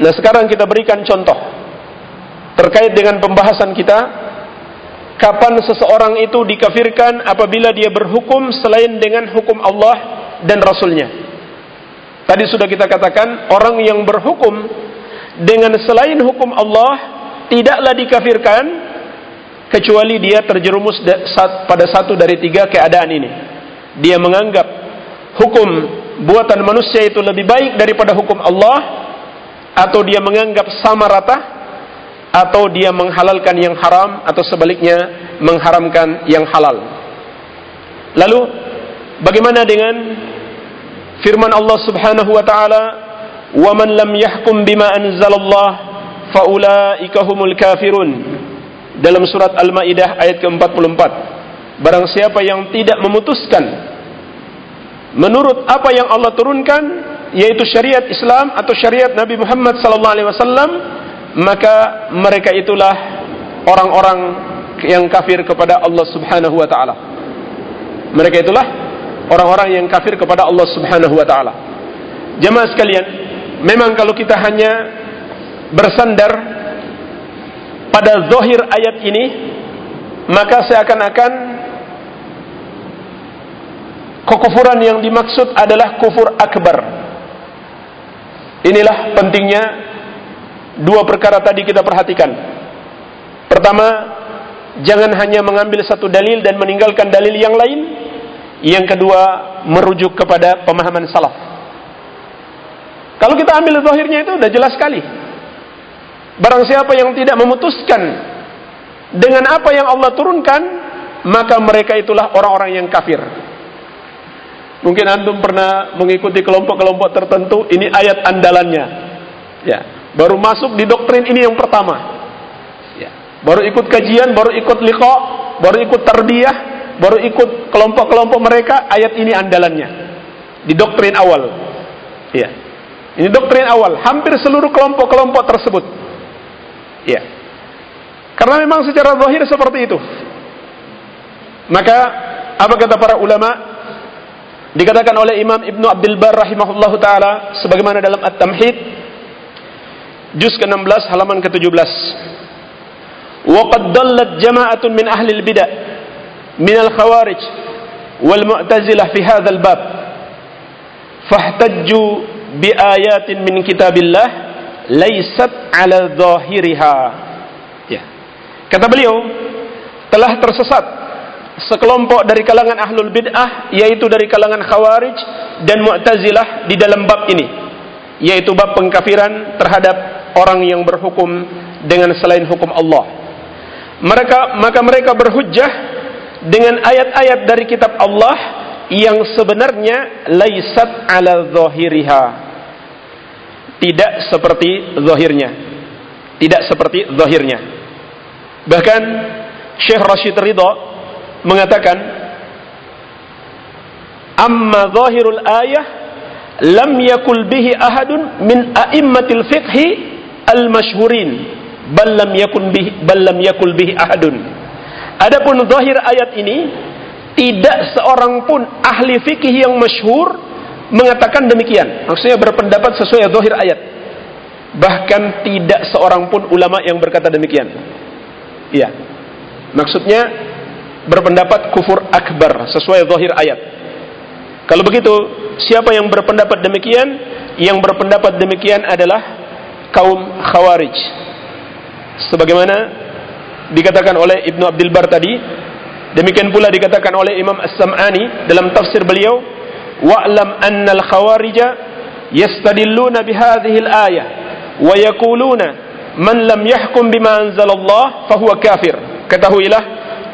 Nah, sekarang kita berikan contoh terkait dengan pembahasan kita kapan seseorang itu dikafirkan apabila dia berhukum selain dengan hukum Allah dan Rasulnya. Tadi sudah kita katakan orang yang berhukum dengan selain hukum Allah tidaklah dikafirkan kecuali dia terjerumus pada satu dari tiga keadaan ini dia menganggap hukum buatan manusia itu lebih baik daripada hukum Allah atau dia menganggap sama rata atau dia menghalalkan yang haram atau sebaliknya mengharamkan yang halal. Lalu bagaimana dengan firman Allah Subhanahu wa taala, "Wa man lam yahkum bima anzalallah faulaika humul kafirun." Dalam surat Al-Maidah ayat ke-44. Barang siapa yang tidak memutuskan menurut apa yang Allah turunkan yaitu syariat Islam atau syariat Nabi Muhammad sallallahu alaihi wasallam maka mereka itulah orang-orang yang kafir kepada Allah Subhanahu wa taala. Mereka itulah orang-orang yang kafir kepada Allah Subhanahu wa taala. Jemaah sekalian, memang kalau kita hanya bersandar pada zahir ayat ini maka seakan-akan kekufuran yang dimaksud adalah kufur akbar. Inilah pentingnya dua perkara tadi kita perhatikan. Pertama, jangan hanya mengambil satu dalil dan meninggalkan dalil yang lain. Yang kedua, merujuk kepada pemahaman salaf. Kalau kita ambil zahirnya itu sudah jelas sekali. Barang siapa yang tidak memutuskan dengan apa yang Allah turunkan, maka mereka itulah orang-orang yang kafir. Mungkin antum pernah mengikuti kelompok-kelompok tertentu, ini ayat andalannya. Ya, baru masuk di doktrin ini yang pertama. Ya, baru ikut kajian, baru ikut liqa, baru ikut tarbiyah, baru ikut kelompok-kelompok mereka, ayat ini andalannya. Di doktrin awal. Ya. Ini doktrin awal, hampir seluruh kelompok-kelompok tersebut. Ya. Karena memang secara zahir seperti itu. Maka apa kata para ulama? Dikatakan oleh Imam Ibnu Abdul Bar rahimahullahu taala sebagaimana dalam At-Tamhid juz ke-16 halaman ke-17. Wa qad dallat jama'atun min ahli al-bid'ah min al-khawarij wal mu'tazilah fi hadzal bab. Fahtajju bi ayatin min kitabillah laysat ala dhahiriha. Ya. Kata beliau, telah tersesat sekelompok dari kalangan ahlul bid'ah yaitu dari kalangan khawarij dan mu'tazilah di dalam bab ini yaitu bab pengkafiran terhadap orang yang berhukum dengan selain hukum Allah mereka maka mereka berhujjah dengan ayat-ayat dari kitab Allah yang sebenarnya laisat ala zahiriha. Tidak seperti zahirnya. Tidak seperti zahirnya. Bahkan Syekh Rashid Ridha mengatakan amma zahirul ayah lam yakul bihi ahadun min a'immatil fiqhi al mashhurin bal lam yakun bihi bal lam yakul bihi ahadun. Adapun zahir ayat ini tidak seorang pun ahli fikih yang masyhur mengatakan demikian maksudnya berpendapat sesuai zahir ayat bahkan tidak seorang pun ulama yang berkata demikian iya maksudnya berpendapat kufur akbar sesuai zahir ayat. Kalau begitu, siapa yang berpendapat demikian? Yang berpendapat demikian adalah kaum Khawarij. Sebagaimana dikatakan oleh Ibnu Abdul Bar tadi, demikian pula dikatakan oleh Imam As-Sam'ani dalam tafsir beliau, "Wa'lam anna al-khawarija yastadilluna bihadhihi al-ayah wa yaquluna man lam yahkum bima anzalallah fahuwa kafir." Ketahuilah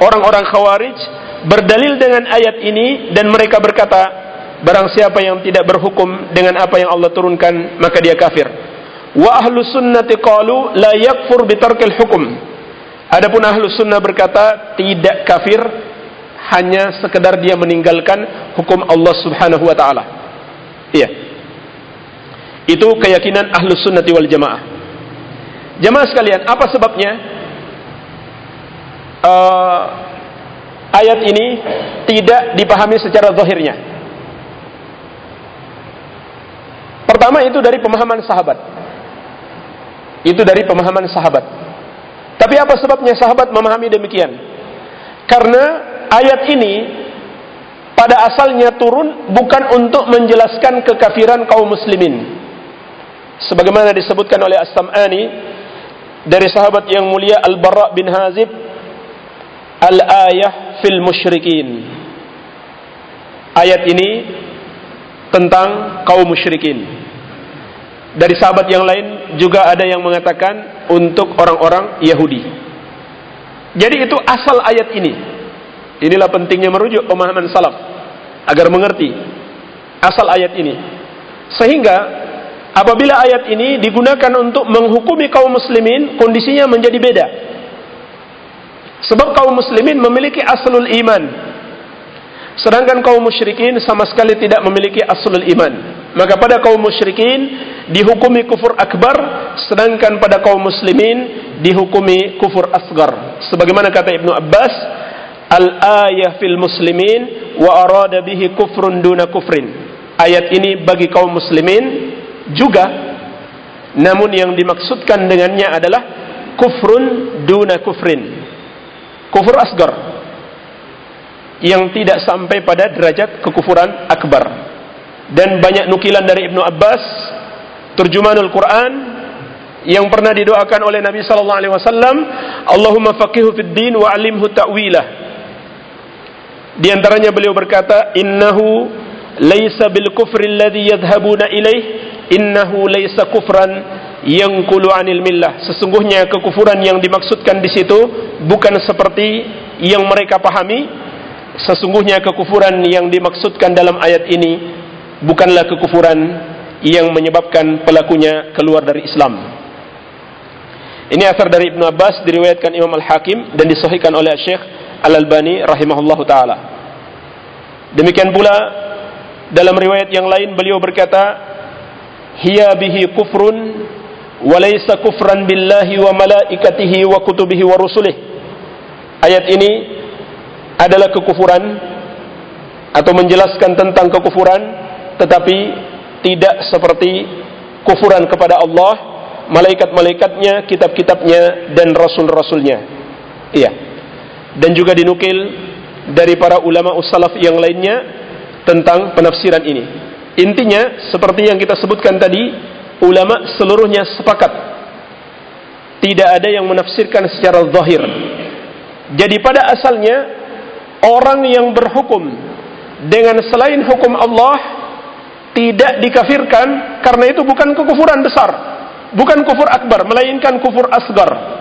orang-orang khawarij berdalil dengan ayat ini dan mereka berkata barang siapa yang tidak berhukum dengan apa yang Allah turunkan maka dia kafir wa ahlu sunnati qalu la yakfur bitarkil hukum adapun ahlu sunnah berkata tidak kafir hanya sekedar dia meninggalkan hukum Allah subhanahu wa ta'ala iya itu keyakinan ahlu sunnati wal jamaah jamaah sekalian apa sebabnya uh, ayat ini tidak dipahami secara zahirnya. Pertama itu dari pemahaman sahabat. Itu dari pemahaman sahabat. Tapi apa sebabnya sahabat memahami demikian? Karena ayat ini pada asalnya turun bukan untuk menjelaskan kekafiran kaum muslimin. Sebagaimana disebutkan oleh As-Sam'ani dari sahabat yang mulia Al-Bara bin Hazib Al-ayah fil musyrikin. Ayat ini tentang kaum musyrikin. Dari sahabat yang lain juga ada yang mengatakan untuk orang-orang Yahudi. Jadi itu asal ayat ini. Inilah pentingnya merujuk pemahaman salaf agar mengerti asal ayat ini. Sehingga apabila ayat ini digunakan untuk menghukumi kaum muslimin, kondisinya menjadi beda. Sebab kaum muslimin memiliki aslul iman. Sedangkan kaum musyrikin sama sekali tidak memiliki aslul iman. Maka pada kaum musyrikin dihukumi kufur akbar, sedangkan pada kaum muslimin dihukumi kufur asgar. Sebagaimana kata Ibnu Abbas, al-ayah fil muslimin wa arada bihi kufrun duna kufrin. Ayat ini bagi kaum muslimin juga namun yang dimaksudkan dengannya adalah kufrun duna kufrin kufur asgar yang tidak sampai pada derajat kekufuran akbar dan banyak nukilan dari Ibnu Abbas terjemahanul Quran yang pernah didoakan oleh Nabi sallallahu alaihi wasallam Allahumma faqihu fid din wa 'allimhu ta'wilah. Di antaranya beliau berkata innahu laisa bil kufri alladhi yadhhabuna ilaih innahu laisa kufran yang kulu anil millah. Sesungguhnya kekufuran yang dimaksudkan di situ bukan seperti yang mereka pahami. Sesungguhnya kekufuran yang dimaksudkan dalam ayat ini bukanlah kekufuran yang menyebabkan pelakunya keluar dari Islam. Ini asar dari Ibnu Abbas diriwayatkan Imam Al-Hakim dan disahihkan oleh Syekh Al-Albani rahimahullahu taala. Demikian pula dalam riwayat yang lain beliau berkata hiya bihi kufrun walaysa kufran billahi wa malaikatihi wa kutubihi wa rusulih ayat ini adalah kekufuran atau menjelaskan tentang kekufuran tetapi tidak seperti kufuran kepada Allah, malaikat-malaikatnya, kitab-kitabnya dan rasul-rasulnya. Iya. Dan juga dinukil dari para ulama ussalaf yang lainnya tentang penafsiran ini. Intinya seperti yang kita sebutkan tadi, ulama seluruhnya sepakat tidak ada yang menafsirkan secara zahir. Jadi pada asalnya orang yang berhukum dengan selain hukum Allah tidak dikafirkan karena itu bukan kekufuran besar, bukan kufur akbar, melainkan kufur asgar.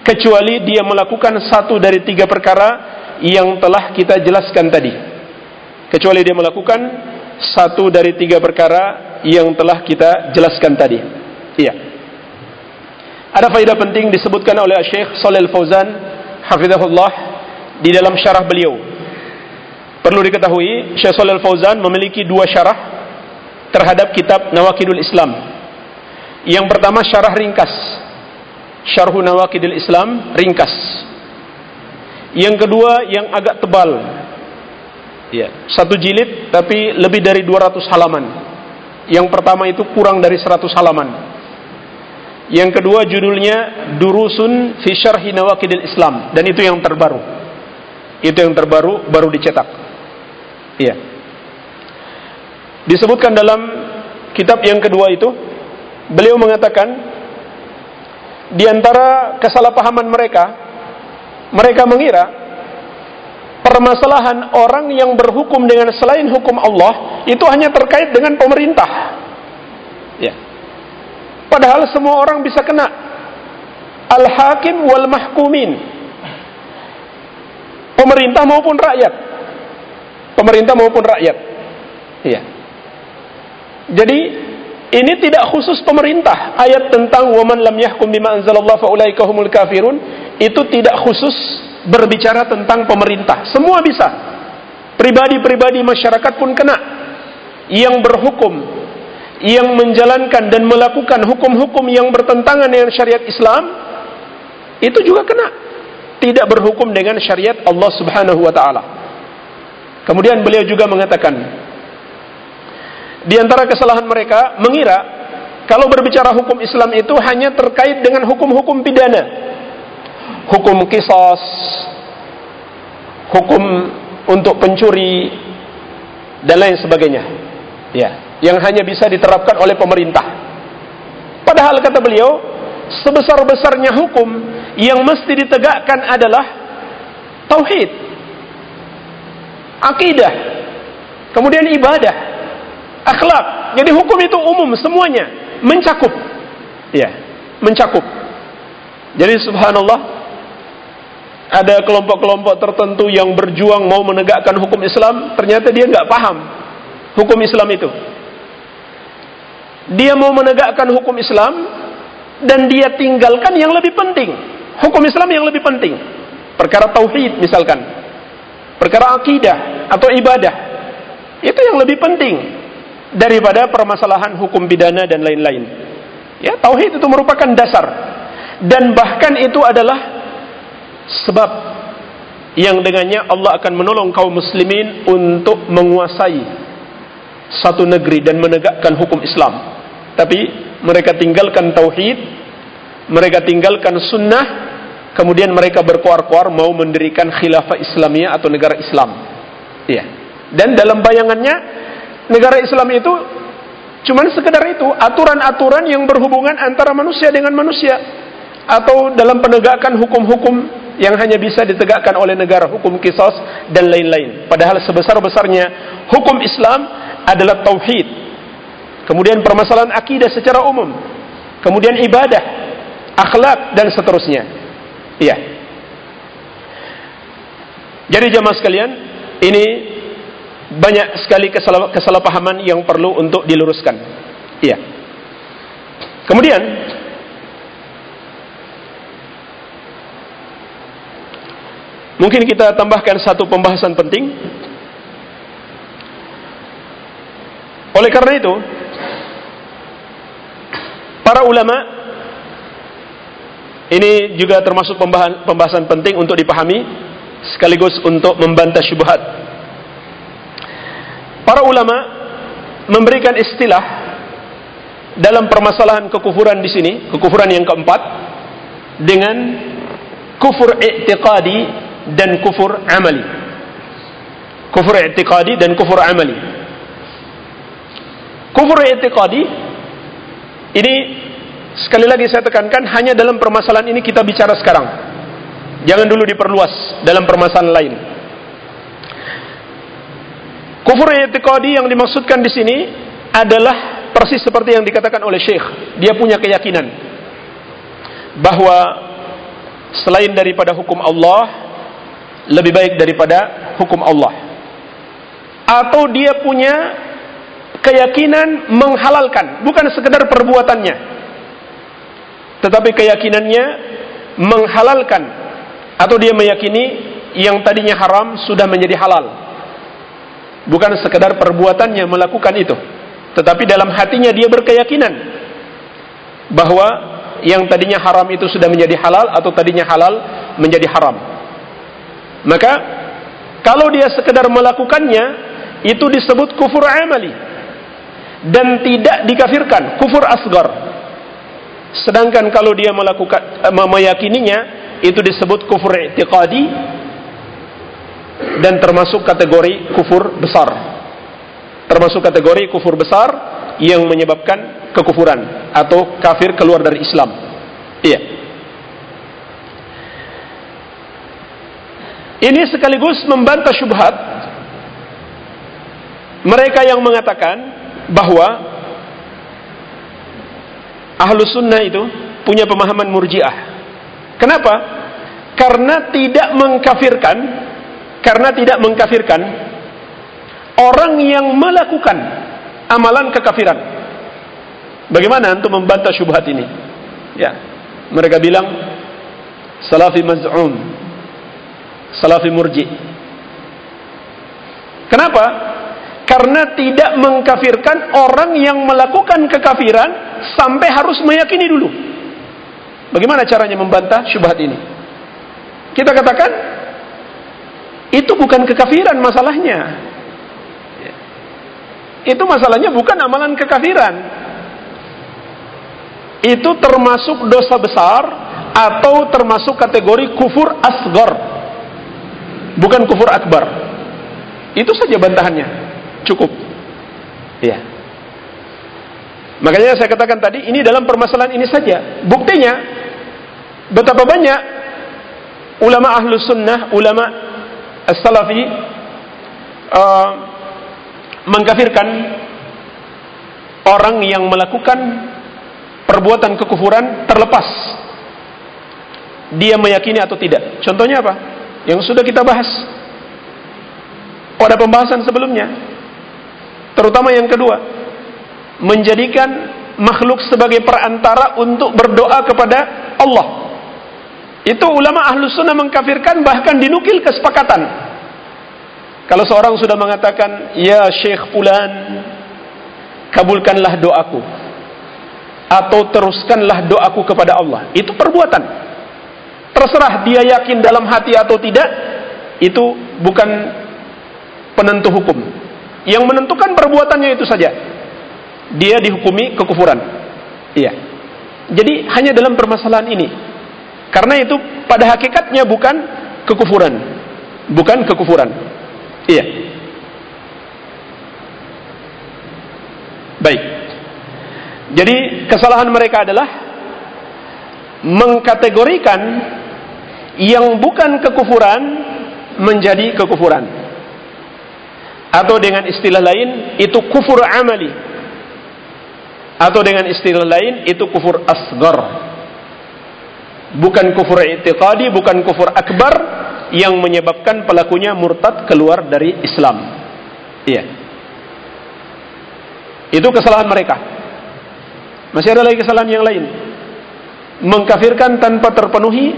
Kecuali dia melakukan satu dari tiga perkara yang telah kita jelaskan tadi. Kecuali dia melakukan satu dari tiga perkara yang telah kita jelaskan tadi. Iya. Ada faedah penting disebutkan oleh Syekh Shalal Fauzan hafizahullah di dalam syarah beliau. Perlu diketahui, Syekh Shalal Fauzan memiliki dua syarah terhadap kitab Nawakidul Islam. Yang pertama syarah ringkas. Syarhu Nawakidul Islam ringkas. Yang kedua yang agak tebal. Ya, satu jilid tapi lebih dari 200 halaman. Yang pertama itu kurang dari 100 halaman. Yang kedua judulnya Durusun fi Syarhi Nawakidil Islam dan itu yang terbaru. Itu yang terbaru baru dicetak. Iya. Disebutkan dalam kitab yang kedua itu, beliau mengatakan di antara kesalahpahaman mereka, mereka mengira permasalahan orang yang berhukum dengan selain hukum Allah itu hanya terkait dengan pemerintah. Ya. Padahal semua orang bisa kena al-hakim wal mahkumin. Pemerintah maupun rakyat. Pemerintah maupun rakyat. Iya. Jadi ini tidak khusus pemerintah. Ayat tentang waman lam yahkum bima anzalallahu faulaika humul kafirun itu tidak khusus berbicara tentang pemerintah. Semua bisa. Pribadi-pribadi masyarakat pun kena. Yang berhukum, yang menjalankan dan melakukan hukum-hukum yang bertentangan dengan syariat Islam itu juga kena. Tidak berhukum dengan syariat Allah Subhanahu wa taala. Kemudian beliau juga mengatakan, di antara kesalahan mereka mengira kalau berbicara hukum Islam itu hanya terkait dengan hukum-hukum pidana. Hukum kisos, hukum untuk pencuri dan lain sebagainya. Ya, yang hanya bisa diterapkan oleh pemerintah. Padahal kata beliau, sebesar-besarnya hukum yang mesti ditegakkan adalah tauhid, akidah, kemudian ibadah, akhlak. Jadi hukum itu umum semuanya, mencakup. Ya, mencakup. Jadi subhanallah ada kelompok-kelompok tertentu yang berjuang mau menegakkan hukum Islam, ternyata dia nggak paham hukum Islam itu. Dia mau menegakkan hukum Islam dan dia tinggalkan yang lebih penting. Hukum Islam yang lebih penting. Perkara tauhid misalkan. Perkara akidah atau ibadah. Itu yang lebih penting daripada permasalahan hukum pidana dan lain-lain. Ya, tauhid itu merupakan dasar dan bahkan itu adalah sebab yang dengannya Allah akan menolong kaum muslimin untuk menguasai satu negeri dan menegakkan hukum Islam. Tapi mereka tinggalkan tauhid, mereka tinggalkan sunnah, kemudian mereka berkuar-kuar mau mendirikan khilafah Islamiyah atau negara Islam. Iya. Dan dalam bayangannya negara Islam itu cuman sekedar itu aturan-aturan yang berhubungan antara manusia dengan manusia. Atau dalam penegakan hukum-hukum yang hanya bisa ditegakkan oleh negara hukum kisos dan lain-lain. Padahal sebesar-besarnya hukum Islam adalah tauhid. Kemudian permasalahan akidah secara umum. Kemudian ibadah akhlak dan seterusnya. Iya. Jadi jamaah sekalian ini banyak sekali kesalah, kesalahpahaman yang perlu untuk diluruskan. Iya. Kemudian mungkin kita tambahkan satu pembahasan penting. Oleh karena itu, para ulama ini juga termasuk pembahasan penting untuk dipahami sekaligus untuk membantah syubhat para ulama memberikan istilah dalam permasalahan kekufuran di sini, kekufuran yang keempat dengan kufur i'tiqadi dan kufur amali. Kufur i'tiqadi dan kufur amali. Kufur i'tiqadi ini sekali lagi saya tekankan hanya dalam permasalahan ini kita bicara sekarang. Jangan dulu diperluas dalam permasalahan lain. Kufur i'tiqadi yang dimaksudkan di sini adalah persis seperti yang dikatakan oleh Syekh. Dia punya keyakinan bahwa selain daripada hukum Allah lebih baik daripada hukum Allah. Atau dia punya keyakinan menghalalkan, bukan sekedar perbuatannya. Tetapi keyakinannya menghalalkan atau dia meyakini yang tadinya haram sudah menjadi halal bukan sekedar perbuatannya melakukan itu. Tetapi dalam hatinya dia berkeyakinan bahwa yang tadinya haram itu sudah menjadi halal atau tadinya halal menjadi haram. Maka kalau dia sekedar melakukannya itu disebut kufur amali. Dan tidak dikafirkan kufur asgar. Sedangkan kalau dia melakukan eh, meyakininya itu disebut kufur i'tiqadi dan termasuk kategori kufur besar. Termasuk kategori kufur besar yang menyebabkan kekufuran atau kafir keluar dari Islam. Iya. Ini sekaligus membantah syubhat mereka yang mengatakan bahwa ahlu sunnah itu punya pemahaman murjiah. Kenapa? Karena tidak mengkafirkan karena tidak mengkafirkan orang yang melakukan amalan kekafiran. Bagaimana untuk membantah syubhat ini? Ya, mereka bilang salafi maz'um, salafi murji. Kenapa? Karena tidak mengkafirkan orang yang melakukan kekafiran sampai harus meyakini dulu. Bagaimana caranya membantah syubhat ini? Kita katakan itu bukan kekafiran masalahnya. Itu masalahnya bukan amalan kekafiran. Itu termasuk dosa besar atau termasuk kategori kufur asgar. Bukan kufur akbar. Itu saja bantahannya. Cukup. Ya. Makanya saya katakan tadi ini dalam permasalahan ini saja. Buktinya betapa banyak ulama ahlu sunnah, ulama as-salafi uh, mengkafirkan orang yang melakukan perbuatan kekufuran terlepas dia meyakini atau tidak. Contohnya apa? Yang sudah kita bahas pada pembahasan sebelumnya. Terutama yang kedua, menjadikan makhluk sebagai perantara untuk berdoa kepada Allah itu ulama ahlu sunnah mengkafirkan bahkan dinukil kesepakatan. Kalau seorang sudah mengatakan, Ya Syekh Fulan, kabulkanlah doaku. Atau teruskanlah doaku kepada Allah. Itu perbuatan. Terserah dia yakin dalam hati atau tidak, itu bukan penentu hukum. Yang menentukan perbuatannya itu saja. Dia dihukumi kekufuran. Iya. Jadi hanya dalam permasalahan ini karena itu pada hakikatnya bukan kekufuran. Bukan kekufuran. Iya. Baik. Jadi kesalahan mereka adalah mengkategorikan yang bukan kekufuran menjadi kekufuran. Atau dengan istilah lain itu kufur amali. Atau dengan istilah lain itu kufur asgar bukan kufur i'tiqadi, bukan kufur akbar yang menyebabkan pelakunya murtad keluar dari Islam. Iya. Itu kesalahan mereka. Masih ada lagi kesalahan yang lain. Mengkafirkan tanpa terpenuhi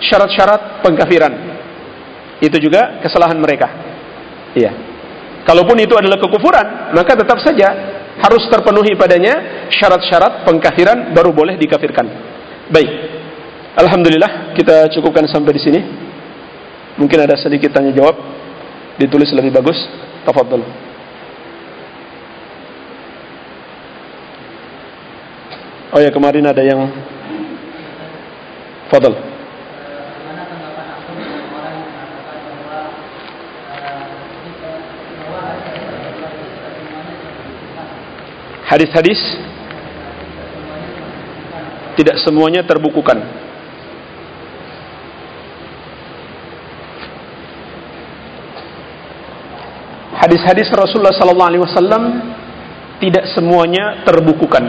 syarat-syarat pengkafiran. Itu juga kesalahan mereka. Iya. Kalaupun itu adalah kekufuran, maka tetap saja harus terpenuhi padanya syarat-syarat pengkafiran baru boleh dikafirkan. Baik. Alhamdulillah kita cukupkan sampai di sini. Mungkin ada sedikit tanya jawab ditulis lebih bagus. Tafadhol. Oh ya kemarin ada yang Fadl. Hadis-hadis tidak semuanya terbukukan. Hadis-hadis Rasulullah sallallahu alaihi wasallam tidak semuanya terbukukan.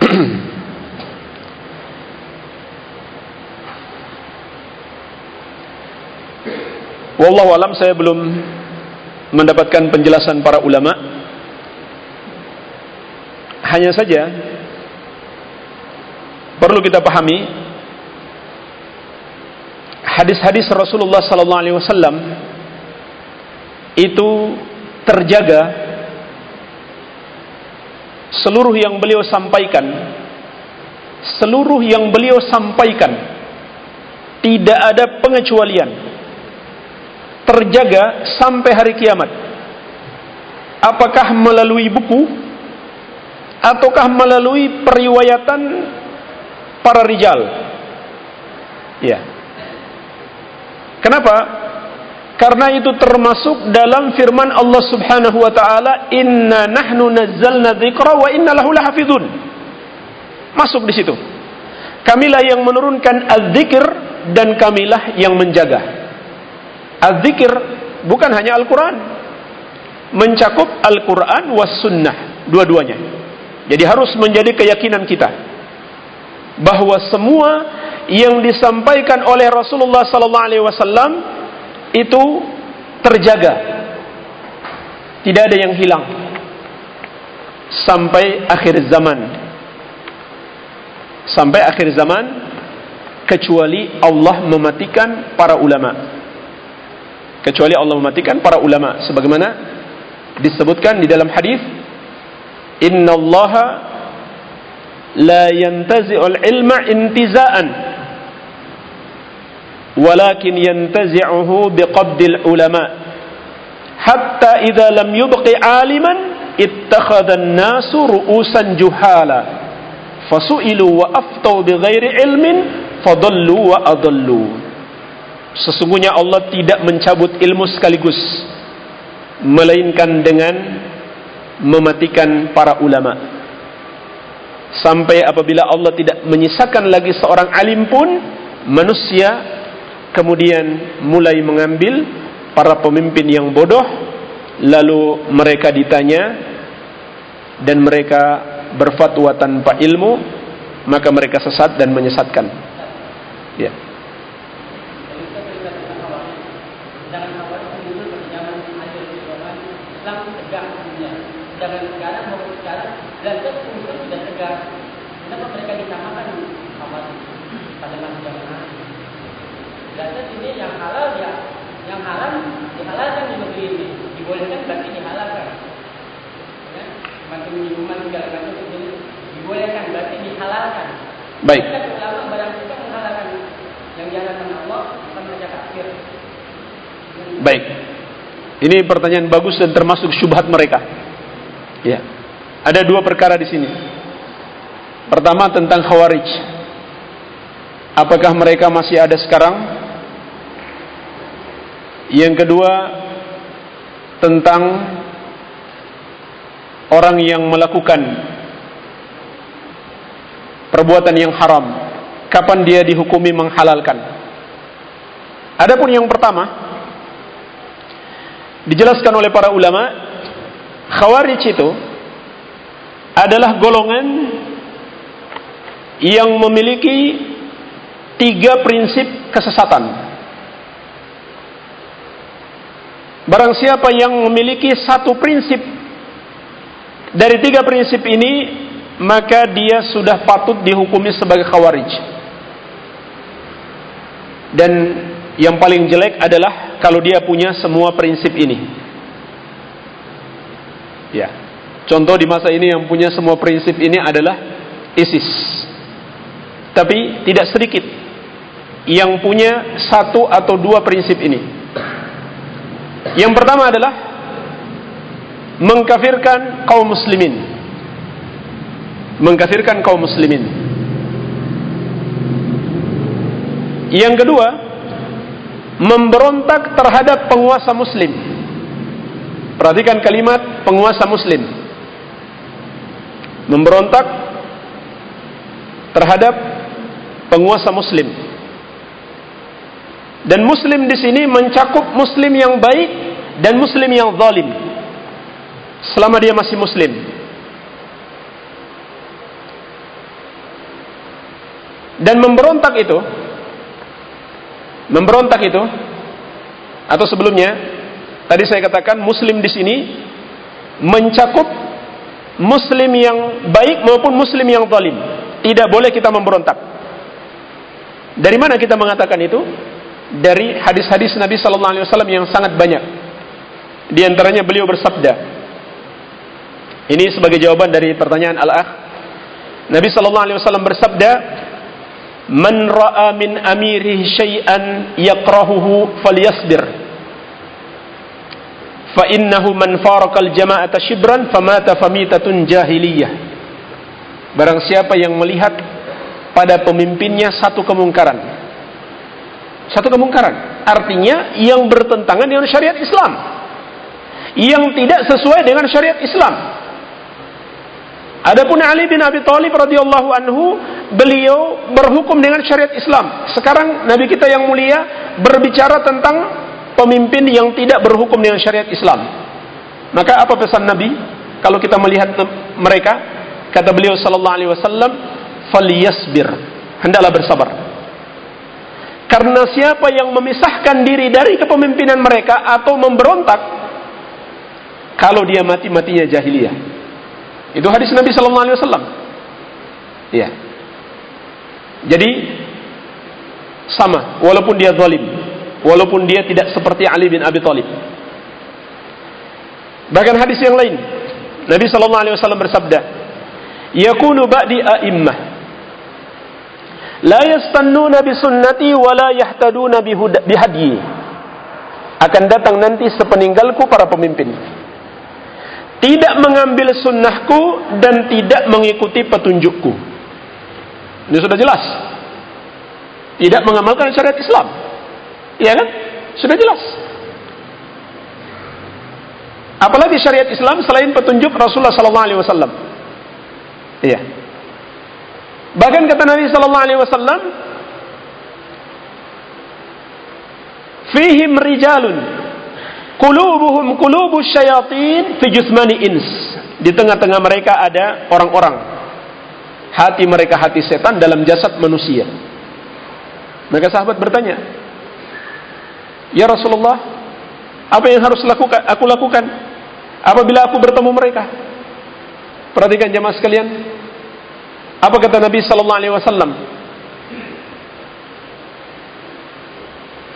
Wallahu alam saya belum mendapatkan penjelasan para ulama. Hanya saja perlu kita pahami hadis-hadis Rasulullah sallallahu alaihi wasallam itu terjaga. Seluruh yang beliau sampaikan seluruh yang beliau sampaikan tidak ada pengecualian. Terjaga sampai hari kiamat. Apakah melalui buku ataukah melalui periwayatan para rijal? Ya kenapa karena itu termasuk dalam firman Allah Subhanahu wa taala, "Inna nahnu nazzalna dzikra wa inna lahu lahafizun." Masuk di situ. Kamilah yang menurunkan az-zikir dan kamilah yang menjaga. Az-zikir bukan hanya Al-Qur'an. Mencakup Al-Qur'an was sunnah, dua-duanya. Jadi harus menjadi keyakinan kita bahwa semua yang disampaikan oleh Rasulullah sallallahu alaihi wasallam itu terjaga. Tidak ada yang hilang sampai akhir zaman. Sampai akhir zaman kecuali Allah mematikan para ulama. Kecuali Allah mematikan para ulama sebagaimana disebutkan di dalam hadis Inna Allah la yantazi'ul ilma intiza'an ولكن ينتزعه biqabdil العلماء حتى إذا لم يبق عالما اتخذ الناس رؤسا جهالا فسئلوا fasu'ilu بغير علم فضلوا وأضلوا sesungguhnya Allah tidak mencabut ilmu sekaligus melainkan dengan mematikan para ulama. Sampai apabila Allah tidak menyisakan lagi seorang alim pun manusia kemudian mulai mengambil para pemimpin yang bodoh lalu mereka ditanya dan mereka berfatwa tanpa ilmu maka mereka sesat dan menyesatkan. Ya Jadi kita berita tentang khawarij. Sedangkan khawarij muncul pada zaman akhir zaman Islam tegak dunia. Sedangkan sekarang maupun sekarang derajat muncul sudah tegak. Kenapa mereka disamakan khawarij pada masa zaman akhir? Derajat ini yang halal ya, yang haram dihalalkan di negeri ini. Dibolehkan berarti dihalalkan. Ya, macam minuman segala macam ini dibolehkan berarti dihalalkan. baik. Mereka ulama barang kita menghalalkan. Yang dihalalkan Allah bukan mereka kafir. baik. Ini pertanyaan bagus dan termasuk syubhat mereka. Ya. Ada dua perkara di sini. Pertama tentang khawarij. Apakah mereka masih ada sekarang yang kedua tentang orang yang melakukan perbuatan yang haram. Kapan dia dihukumi menghalalkan. Adapun yang pertama dijelaskan oleh para ulama khawarij itu adalah golongan yang memiliki tiga prinsip kesesatan Barang siapa yang memiliki satu prinsip dari tiga prinsip ini, maka dia sudah patut dihukumi sebagai khawarij. Dan yang paling jelek adalah kalau dia punya semua prinsip ini. Ya. Contoh di masa ini yang punya semua prinsip ini adalah ISIS. Tapi tidak sedikit yang punya satu atau dua prinsip ini. Yang pertama adalah mengkafirkan kaum muslimin. Mengkafirkan kaum muslimin. Yang kedua, memberontak terhadap penguasa muslim. Perhatikan kalimat penguasa muslim. Memberontak terhadap penguasa muslim. Dan muslim di sini mencakup muslim yang baik dan muslim yang zalim. Selama dia masih muslim. Dan memberontak itu memberontak itu atau sebelumnya tadi saya katakan muslim di sini mencakup muslim yang baik maupun muslim yang zalim. Tidak boleh kita memberontak. Dari mana kita mengatakan itu? Dari hadis-hadis Nabi sallallahu alaihi wasallam yang sangat banyak. Di antaranya beliau bersabda. Ini sebagai jawaban dari pertanyaan al-akh. Nabi sallallahu alaihi wasallam bersabda, "Man ra'a min amirihi syai'an yakrahuhu falyasbir." Fa innahu man farakal jama'ata shibran famata famitatun jahiliyah. Barang siapa yang melihat pada pemimpinnya satu kemungkaran. Satu kemungkaran. Artinya yang bertentangan dengan syariat Islam. Yang tidak sesuai dengan syariat Islam. Adapun Ali bin Abi Thalib radhiyallahu anhu, beliau berhukum dengan syariat Islam. Sekarang Nabi kita yang mulia berbicara tentang pemimpin yang tidak berhukum dengan syariat Islam. Maka apa pesan Nabi? Kalau kita melihat mereka, kata beliau sallallahu alaihi wasallam, "Falyasbir." Hendaklah bersabar. Karena siapa yang memisahkan diri dari kepemimpinan mereka atau memberontak, kalau dia mati matinya jahiliyah. Itu hadis Nabi sallallahu alaihi wasallam. Iya. Jadi sama, walaupun dia zalim walaupun dia tidak seperti Ali bin Abi Thalib. Bahkan hadis yang lain, Nabi sallallahu alaihi wasallam bersabda, "Yakunu ba'di a'immah la yastannuna bi sunnati wa la yahtaduna bi hadyi." Akan datang nanti sepeninggalku para pemimpin. Tidak mengambil sunnahku dan tidak mengikuti petunjukku. Ini sudah jelas. Tidak mengamalkan syariat Islam. Iya kan? Sudah jelas. Apalagi syariat Islam selain petunjuk Rasulullah sallallahu alaihi wasallam. Iya. Bahkan kata Nabi sallallahu alaihi wasallam, "Fihim rijalun qulubuhum qulubu syayatin fi jusmani ins." Di tengah-tengah mereka ada orang-orang hati mereka hati setan dalam jasad manusia. Maka sahabat bertanya, Ya Rasulullah, apa yang harus lakukan, aku lakukan apabila aku bertemu mereka? Perhatikan jemaah sekalian. Apa kata Nabi sallallahu alaihi wasallam?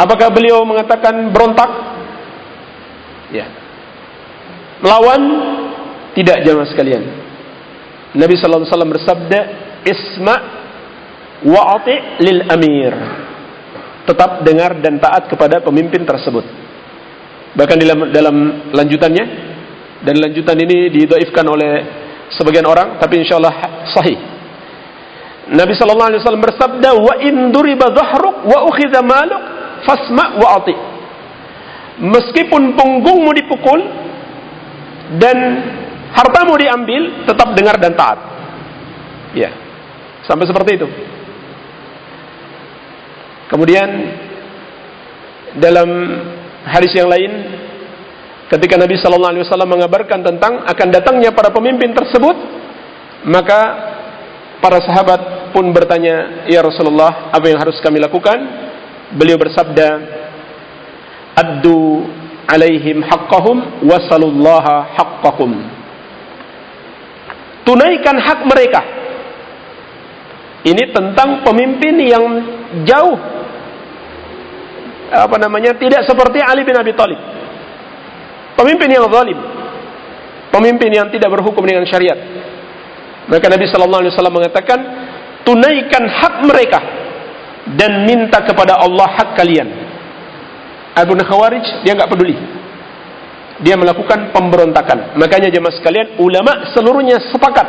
Apakah beliau mengatakan berontak? Ya. Melawan? Tidak jemaah sekalian. Nabi sallallahu alaihi wasallam bersabda, "Isma wa'ati lil amir." tetap dengar dan taat kepada pemimpin tersebut. Bahkan dalam, dalam lanjutannya dan lanjutan ini didoifkan oleh sebagian orang, tapi insya Allah sahih. Nabi Shallallahu Alaihi Wasallam bersabda, wa induriba dhahruk wa ukhidha maluk fasma wa ati. Meskipun punggungmu dipukul dan hartamu diambil, tetap dengar dan taat. Ya, sampai seperti itu. Kemudian dalam hadis yang lain ketika Nabi sallallahu alaihi wasallam mengabarkan tentang akan datangnya para pemimpin tersebut maka para sahabat pun bertanya ya Rasulullah apa yang harus kami lakukan beliau bersabda addu alaihim haqqahum wasalullaha haqqakum tunaikan hak mereka ini tentang pemimpin yang jauh apa namanya tidak seperti Ali bin Abi Thalib. Pemimpin yang zalim. Pemimpin yang tidak berhukum dengan syariat. Maka Nabi sallallahu alaihi wasallam mengatakan, tunaikan hak mereka dan minta kepada Allah hak kalian. Abu Khawarij dia nggak peduli. dia melakukan pemberontakan. Makanya jemaah sekalian, ulama seluruhnya sepakat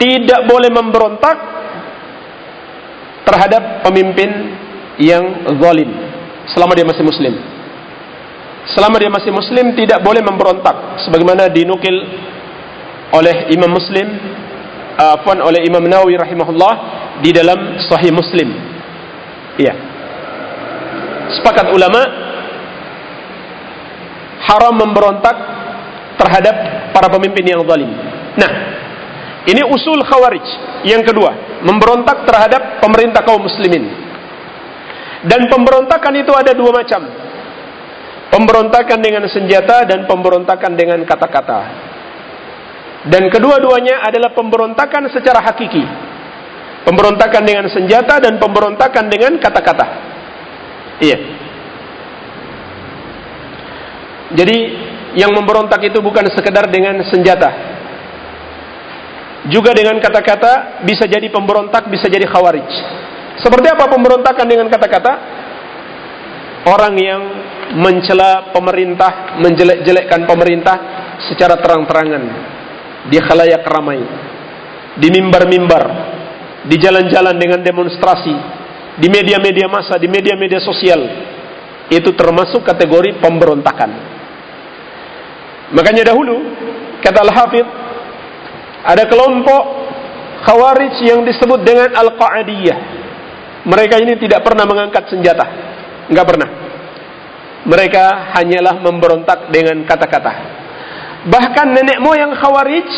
tidak boleh memberontak terhadap pemimpin yang zalim selama dia masih muslim. Selama dia masih muslim tidak boleh memberontak sebagaimana dinukil oleh Imam Muslim afwan oleh Imam Nawawi rahimahullah di dalam Sahih Muslim. Iya. Sepakat ulama haram memberontak terhadap para pemimpin yang zalim. Nah, ini usul khawarij yang kedua, memberontak terhadap pemerintah kaum muslimin. Dan pemberontakan itu ada dua macam. Pemberontakan dengan senjata dan pemberontakan dengan kata-kata. Dan kedua-duanya adalah pemberontakan secara hakiki. Pemberontakan dengan senjata dan pemberontakan dengan kata-kata. Iya. Jadi yang memberontak itu bukan sekedar dengan senjata, juga dengan kata-kata bisa jadi pemberontak, bisa jadi khawarij. Seperti apa pemberontakan dengan kata-kata? Orang yang mencela pemerintah, menjelek-jelekkan pemerintah secara terang-terangan di khalayak ramai, di mimbar-mimbar, di jalan-jalan dengan demonstrasi, di media-media massa, di media-media sosial. Itu termasuk kategori pemberontakan. Makanya dahulu kata Al-Hafidh ada kelompok khawarij yang disebut dengan Al-Qa'adiyah. Mereka ini tidak pernah mengangkat senjata. Enggak pernah. Mereka hanyalah memberontak dengan kata-kata. Bahkan nenek moyang khawarij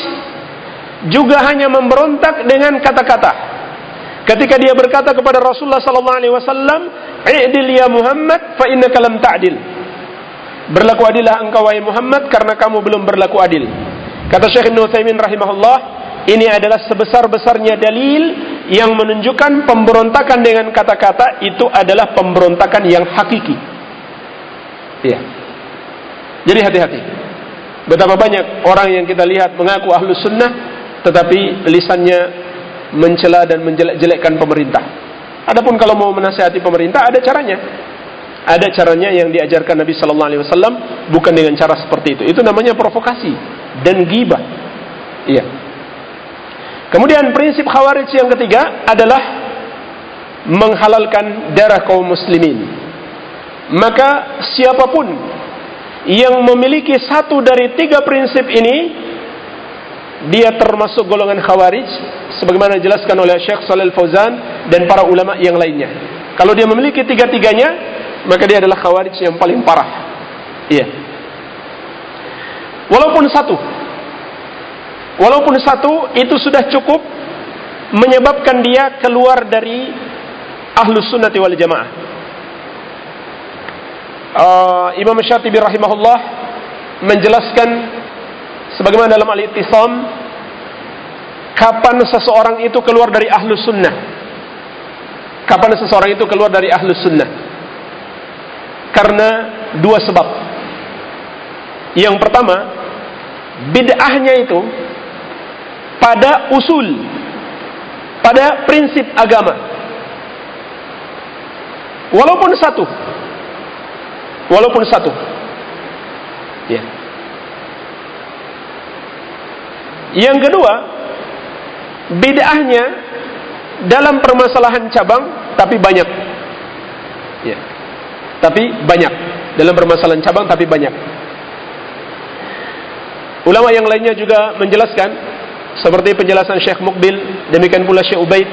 juga hanya memberontak dengan kata-kata. Ketika dia berkata kepada Rasulullah sallallahu alaihi wasallam, "I'dil ya Muhammad fa innaka lam ta'dil." Berlaku adillah engkau wahai Muhammad karena kamu belum berlaku adil. Kata Syekh Ibn Uthaymin rahimahullah, ini adalah sebesar-besarnya dalil yang menunjukkan pemberontakan dengan kata-kata itu adalah pemberontakan yang hakiki. Iya. Jadi hati-hati. Betapa banyak orang yang kita lihat mengaku ahlu sunnah, tetapi lisannya mencela dan menjelek-jelekkan pemerintah. Adapun kalau mau menasihati pemerintah, ada caranya. Ada caranya yang diajarkan Nabi Sallallahu Alaihi Wasallam, bukan dengan cara seperti itu. Itu namanya provokasi dan gibah. Iya. Kemudian prinsip khawarij yang ketiga adalah menghalalkan darah kaum muslimin. Maka siapa pun yang memiliki satu dari tiga prinsip ini dia termasuk golongan khawarij sebagaimana dijelaskan oleh Syekh Shalal Fauzan dan para ulama yang lainnya. Kalau dia memiliki tiga-tiganya, maka dia adalah khawarij yang paling parah. Iya. Walaupun satu. Walaupun satu itu sudah cukup menyebabkan dia keluar dari ahlus sunnati wal jamaah. Uh, Imam Syatibi rahimahullah menjelaskan sebagaimana dalam al-ittisam kapan seseorang itu keluar dari ahlus sunnah kapan seseorang itu keluar dari ahlus sunnah karena dua sebab yang pertama, bid'ahnya itu pada usul, pada prinsip agama. Walaupun satu. Walaupun satu. Ya. Yang kedua, bid'ahnya dalam permasalahan cabang tapi banyak. Ya. Tapi banyak. Dalam permasalahan cabang tapi banyak. Ulama yang lainnya juga menjelaskan seperti penjelasan Syekh Mukbil, demikian pula Syekh Ubaid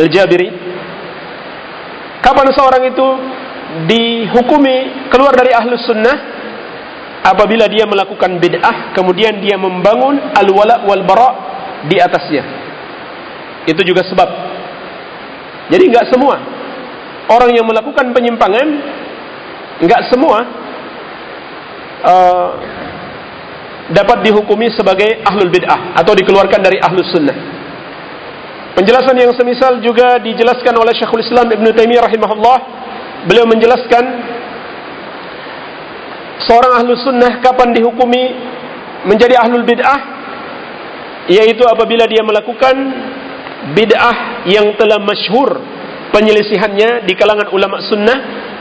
Al-Jabiri. Kapan seorang itu dihukumi keluar dari ahlus sunnah apabila dia melakukan bid'ah kemudian dia membangun al-wala wal bara di atasnya. Itu juga sebab. Jadi enggak semua orang yang melakukan penyimpangan enggak semua uh, dapat dihukumi sebagai ahlul bid'ah atau dikeluarkan dari ahlus sunnah. Penjelasan yang semisal juga dijelaskan oleh Syekhul Islam Ibn Taimiyah rahimahullah. Beliau menjelaskan seorang ahlus sunnah kapan dihukumi menjadi ahlul bid'ah yaitu apabila dia melakukan bid'ah yang telah masyhur penyelisihannya di kalangan ulama sunnah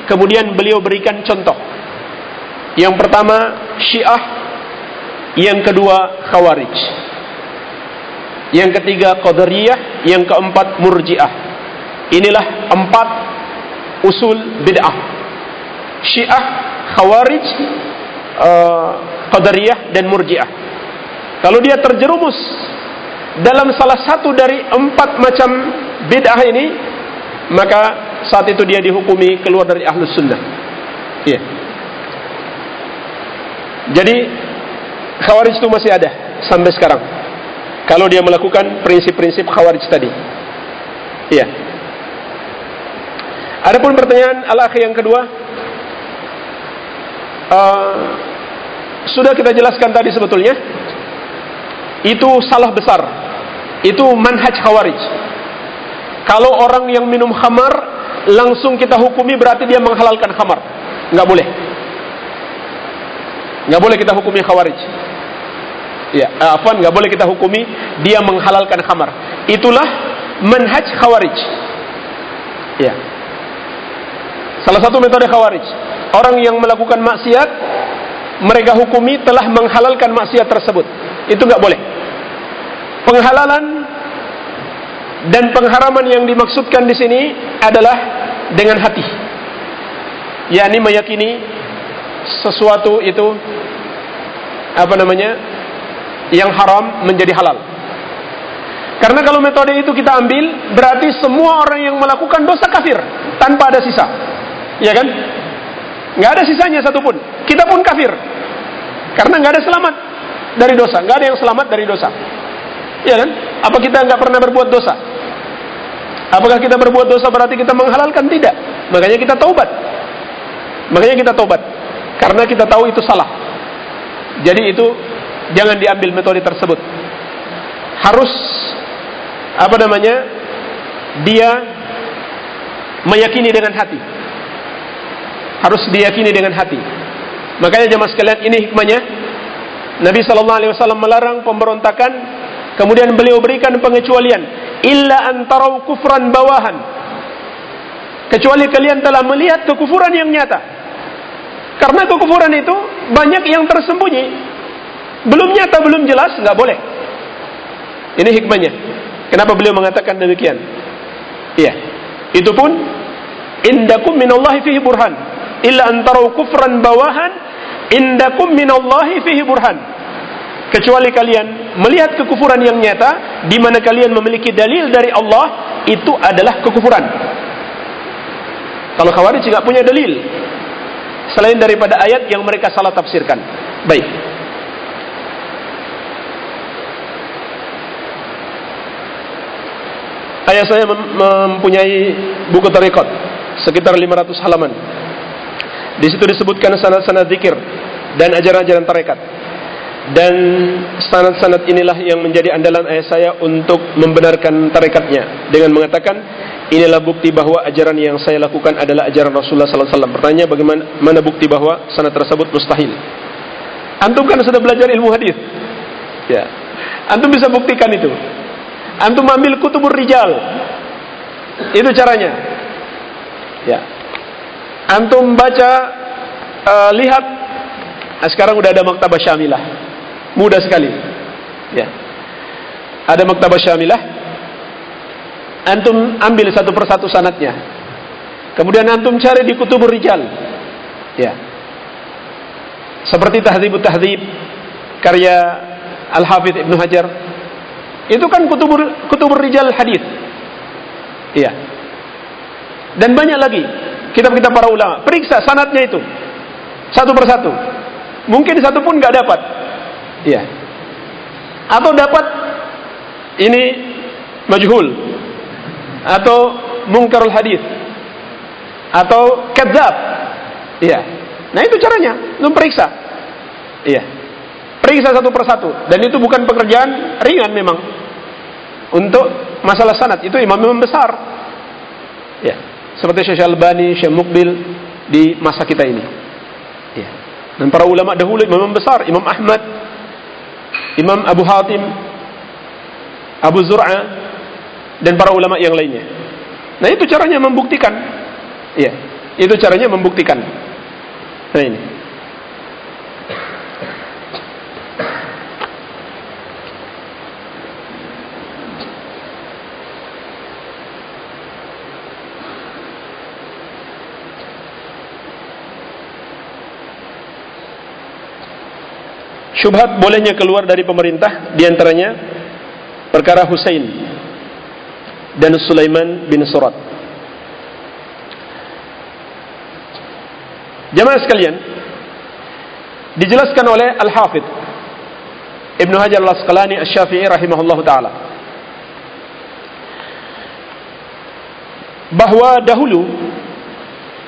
kemudian beliau berikan contoh Yang pertama Syiah, yang kedua Khawarij. Yang ketiga Qadariyah, yang keempat Murji'ah. Inilah empat usul bid'ah. Syiah, Khawarij, uh, Qadariyah dan Murji'ah. Kalau dia terjerumus dalam salah satu dari empat macam bid'ah ini, maka saat itu dia dihukumi keluar dari ahlus sunnah. Iya. Jadi khawarij itu masih ada sampai sekarang. Kalau dia melakukan prinsip-prinsip khawarij tadi. Iya. Adapun pertanyaan al yang kedua, uh, sudah kita jelaskan tadi sebetulnya, itu salah besar. Itu manhaj khawarij. Kalau orang yang minum khamar langsung kita hukumi berarti dia menghalalkan khamar. Nggak boleh. Nggak boleh kita hukumi khawarij. Ya, afwan nggak boleh kita hukumi dia menghalalkan khamar. Itulah manhaj khawarij. Ya. Salah satu metode khawarij. Orang yang melakukan maksiat mereka hukumi telah menghalalkan maksiat tersebut. Itu nggak boleh. Penghalalan dan pengharaman yang dimaksudkan di sini adalah dengan hati. yakni meyakini sesuatu itu apa namanya? yang haram menjadi halal. Karena kalau metode itu kita ambil, berarti semua orang yang melakukan dosa kafir tanpa ada sisa. Ya kan? Nggak ada sisanya satupun. Kita pun kafir. Karena nggak ada selamat dari dosa. Nggak ada yang selamat dari dosa. Ya kan? Apa kita nggak pernah berbuat dosa? Apakah kita berbuat dosa berarti kita menghalalkan? Tidak. Makanya kita taubat. Makanya kita taubat. Karena kita tahu itu salah. Jadi itu jangan diambil metode tersebut. Harus apa namanya? Dia meyakini dengan hati. Harus diyakini dengan hati. Makanya jemaah sekalian ini hikmahnya Nabi Shallallahu Alaihi Wasallam melarang pemberontakan, kemudian beliau berikan pengecualian, illa antarau kufran bawahan. Kecuali kalian telah melihat kekufuran yang nyata. Karena kekufuran itu banyak yang tersembunyi. Belum nyata, belum jelas, nggak boleh. Ini hikmahnya. Kenapa beliau mengatakan demikian? Iya. Itu pun indakum minallahi fihi burhan. Illa antarau kufran bawahan indakum minallahi fihi burhan. Kecuali kalian melihat kekufuran yang nyata di mana kalian memiliki dalil dari Allah itu adalah kekufuran. Kalau Khawarij tidak punya dalil selain daripada ayat yang mereka salah tafsirkan. Baik. Ayah saya mempunyai buku tarekat sekitar 500 halaman. Di situ disebutkan sanad-sanad zikir dan ajaran-ajaran tarekat. Dan sanad-sanad inilah yang menjadi andalan ayah saya untuk membenarkan tarekatnya dengan mengatakan inilah bukti bahwa ajaran yang saya lakukan adalah ajaran Rasulullah sallallahu alaihi bagaimana mana bukti bahwa sanad tersebut mustahil? Antum kan sudah belajar ilmu hadis. Ya. Antum bisa buktikan itu. Antum ambil kutubur rijal. Itu caranya. Ya. Antum baca uh, lihat nah, sekarang udah ada maktabah syamilah. Mudah sekali. Ya. Ada maktabah syamilah. Antum ambil satu persatu sanatnya. Kemudian antum cari di kutubur rijal. Ya. Seperti Tahdzibut Tahdzib karya Al-Hafidh Ibnu Hajar. Itu kan kutubur kutubur rijal hadis. Iya. Dan banyak lagi kitab-kitab para ulama. Periksa sanatnya itu. Satu persatu. Mungkin satu pun nggak dapat. Iya. Atau dapat ini majhul atau mungkarul hadis atau kadzab. Iya. Nah itu caranya, memperiksa. Iya. Periksa satu persatu dan itu bukan pekerjaan ringan memang. Untuk masalah sanad itu imam-imam besar. Ya. Seperti Syekh Al-Bani, Syekh Mukbil di masa kita ini. Ya. Dan para ulama dahulu imam besar, Imam Ahmad, Imam Abu Hatim, Abu Zur'a, dan para ulama yang lainnya. Nah itu caranya membuktikan. Ya, itu caranya membuktikan. Nah ini. Syubhat bolehnya keluar dari pemerintah di antaranya perkara Husain dan Sulaiman bin Surat. Jamaah sekalian, dijelaskan oleh Al-Hafidh Ibnu Hajar Al-Asqalani Asy-Syafi'i rahimahullahu taala bahwa dahulu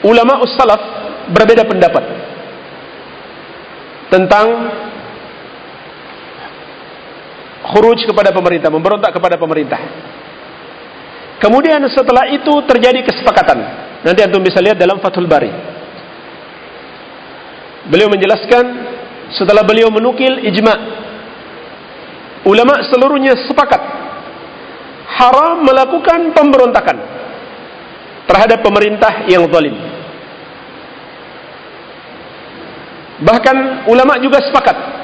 ulama salaf berbeda pendapat tentang khuruj kepada pemerintah, memberontak kepada pemerintah. Kemudian setelah itu terjadi kesepakatan. Nanti antum bisa lihat dalam Fathul Bari. Beliau menjelaskan setelah beliau menukil ijma ulama seluruhnya sepakat haram melakukan pemberontakan terhadap pemerintah yang zalim. Bahkan ulama juga sepakat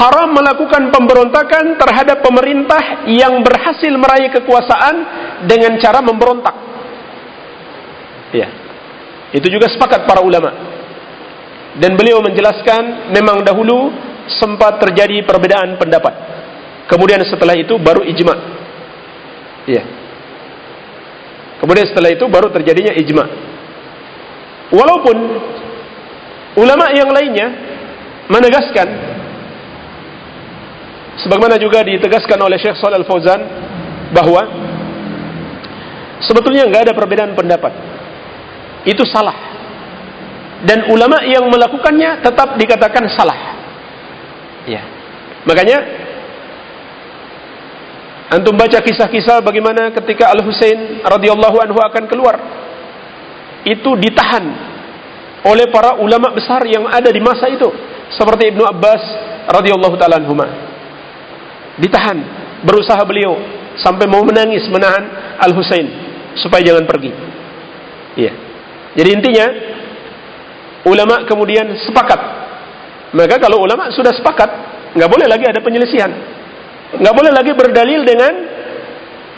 haram melakukan pemberontakan terhadap pemerintah yang berhasil meraih kekuasaan dengan cara memberontak. Ya. Itu juga sepakat para ulama. Dan beliau menjelaskan memang dahulu sempat terjadi perbedaan pendapat. Kemudian setelah itu baru ijma. Ya. Kemudian setelah itu baru terjadinya ijma. Walaupun ulama yang lainnya menegaskan sebagaimana juga ditegaskan oleh Syekh Shalal Fauzan bahwa sebetulnya nggak ada perbedaan pendapat. Itu salah. Dan ulama yang melakukannya tetap dikatakan salah. Ya. Makanya antum baca kisah-kisah bagaimana ketika Al Husain radhiyallahu anhu akan keluar. Itu ditahan oleh para ulama besar yang ada di masa itu seperti Ibnu Abbas radhiyallahu taala anhuma ditahan berusaha beliau sampai mau menangis menahan Al Husain supaya jangan pergi. Iya. Jadi intinya ulama kemudian sepakat. Maka kalau ulama sudah sepakat nggak boleh lagi ada penyelisihan. Nggak boleh lagi berdalil dengan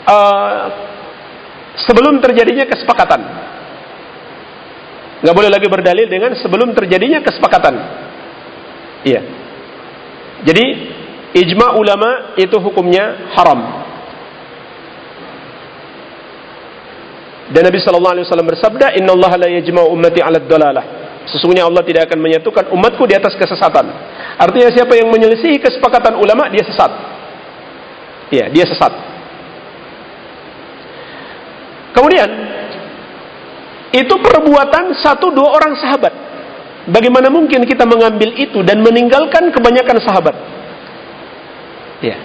uh, sebelum terjadinya kesepakatan. Nggak boleh lagi berdalil dengan sebelum terjadinya kesepakatan. Iya. Jadi ijma ulama itu hukumnya haram. Dan Nabi sallallahu alaihi wasallam bersabda, "Inna Allah la yajma'u ummati 'ala dalalah." Sesungguhnya Allah tidak akan menyatukan umatku di atas kesesatan. Artinya siapa yang menyelisihi kesepakatan ulama dia sesat. Iya, dia sesat. Kemudian itu perbuatan satu dua orang sahabat. Bagaimana mungkin kita mengambil itu dan meninggalkan kebanyakan sahabat? Ya.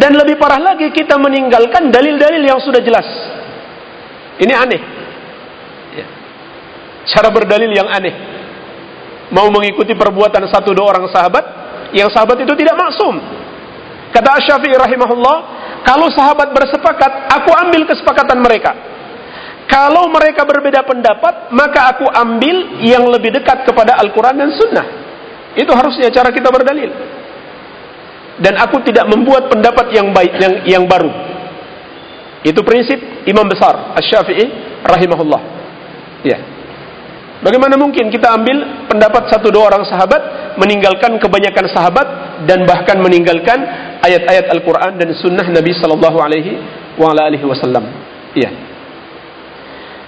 Dan lebih parah lagi kita meninggalkan dalil-dalil yang sudah jelas. Ini aneh. Ya. Cara berdalil yang aneh. Mau mengikuti perbuatan satu dua orang sahabat, yang sahabat itu tidak maksum. Kata Asy-Syafi'i rahimahullah, kalau sahabat bersepakat, aku ambil kesepakatan mereka. Kalau mereka berbeda pendapat, maka aku ambil yang lebih dekat kepada Al-Quran dan Sunnah. Itu harusnya cara kita berdalil. Dan aku tidak membuat pendapat yang baik, yang yang baru. Itu prinsip imam besar Asy-Syafi'i rahimahullah. Ya. Bagaimana mungkin kita ambil pendapat satu dua orang sahabat, meninggalkan kebanyakan sahabat dan bahkan meninggalkan ayat-ayat Al-Quran dan Sunnah Nabi Sallallahu Alaihi Wasallam. Iya.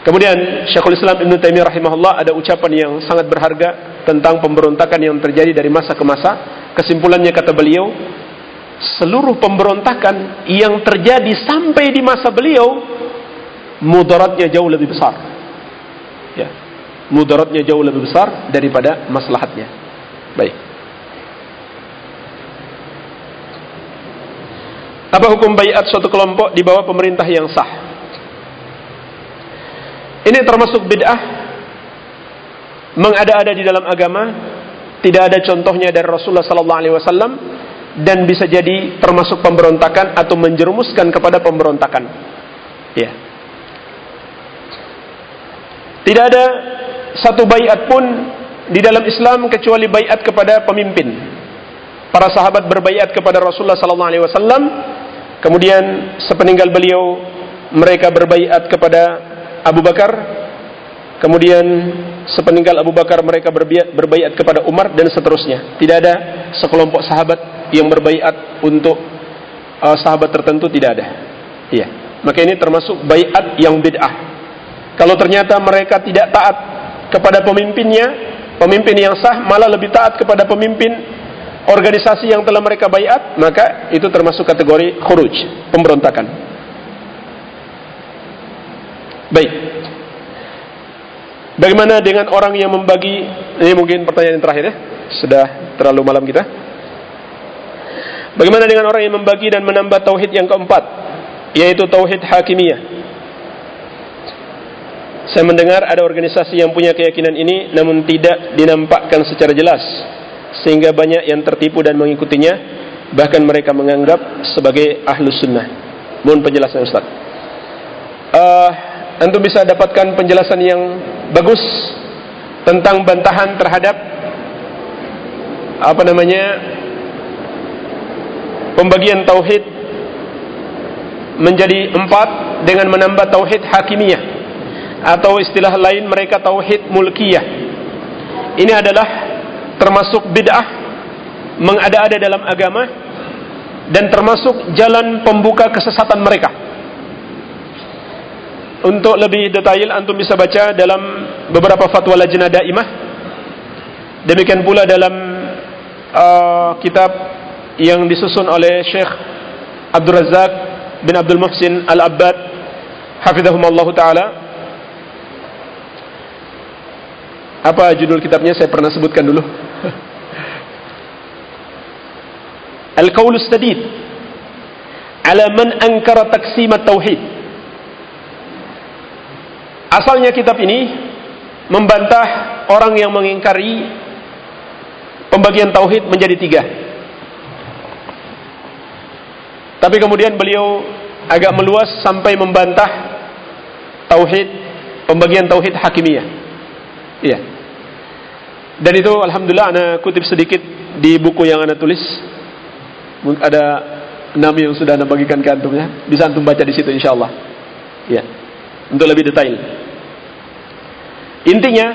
Kemudian Syekhul Islam Ibn Taimiyah rahimahullah ada ucapan yang sangat berharga tentang pemberontakan yang terjadi dari masa ke masa. Kesimpulannya kata beliau, seluruh pemberontakan yang terjadi sampai di masa beliau mudaratnya jauh lebih besar. Ya. Mudaratnya jauh lebih besar daripada maslahatnya. Baik. Apa hukum bayat suatu kelompok di bawah pemerintah yang sah? Ini termasuk bid'ah mengada-ada di dalam agama, tidak ada contohnya dari Rasulullah sallallahu alaihi wasallam dan bisa jadi termasuk pemberontakan atau menjerumuskan kepada pemberontakan. Ya. Tidak ada satu bayat pun di dalam Islam kecuali bayat kepada pemimpin. Para sahabat berbayat kepada Rasulullah sallallahu alaihi wasallam, kemudian sepeninggal beliau mereka berbayat kepada Abu Bakar kemudian sepeninggal Abu Bakar mereka berbaiat kepada Umar dan seterusnya. Tidak ada sekelompok sahabat yang berbaiat untuk uh, sahabat tertentu tidak ada. Iya. Maka ini termasuk baiat yang bid'ah. Kalau ternyata mereka tidak taat kepada pemimpinnya, pemimpin yang sah malah lebih taat kepada pemimpin organisasi yang telah mereka baiat, maka itu termasuk kategori khuruj, pemberontakan. Baik. Bagaimana dengan orang yang membagi ini mungkin pertanyaan yang terakhir ya. Sudah terlalu malam kita. Bagaimana dengan orang yang membagi dan menambah tauhid yang keempat yaitu tauhid hakimiyah? Saya mendengar ada organisasi yang punya keyakinan ini namun tidak dinampakkan secara jelas sehingga banyak yang tertipu dan mengikutinya bahkan mereka menganggap sebagai ahlus sunnah. Mohon penjelasan Ustaz. Uh, antum bisa dapatkan penjelasan yang bagus tentang bantahan terhadap apa namanya pembagian tauhid menjadi empat dengan menambah tauhid hakimiyah atau istilah lain mereka tauhid mulkiyah. Ini adalah termasuk bid'ah mengada-ada dalam agama dan termasuk jalan pembuka kesesatan mereka untuk lebih detail antum bisa baca dalam beberapa fatwa lajnah daimah. Demikian pula dalam uh, kitab yang disusun oleh Syekh Abdul Razak bin Abdul Muhsin Al-Abbad hafizahumullah taala. Apa judul kitabnya saya pernah sebutkan dulu. Al-Qaul Sadid ala man ankara taqsim at-tauhid. Asalnya kitab ini membantah orang yang mengingkari pembagian tauhid menjadi tiga. Tapi kemudian beliau agak meluas sampai membantah tauhid pembagian tauhid hakimiyah. Iya. Dan itu alhamdulillah ana kutip sedikit di buku yang ana tulis. Ada enam yang sudah ana bagikan ke antum ya. Bisa antum baca di situ insyaallah. Iya. Untuk lebih detail. Intinya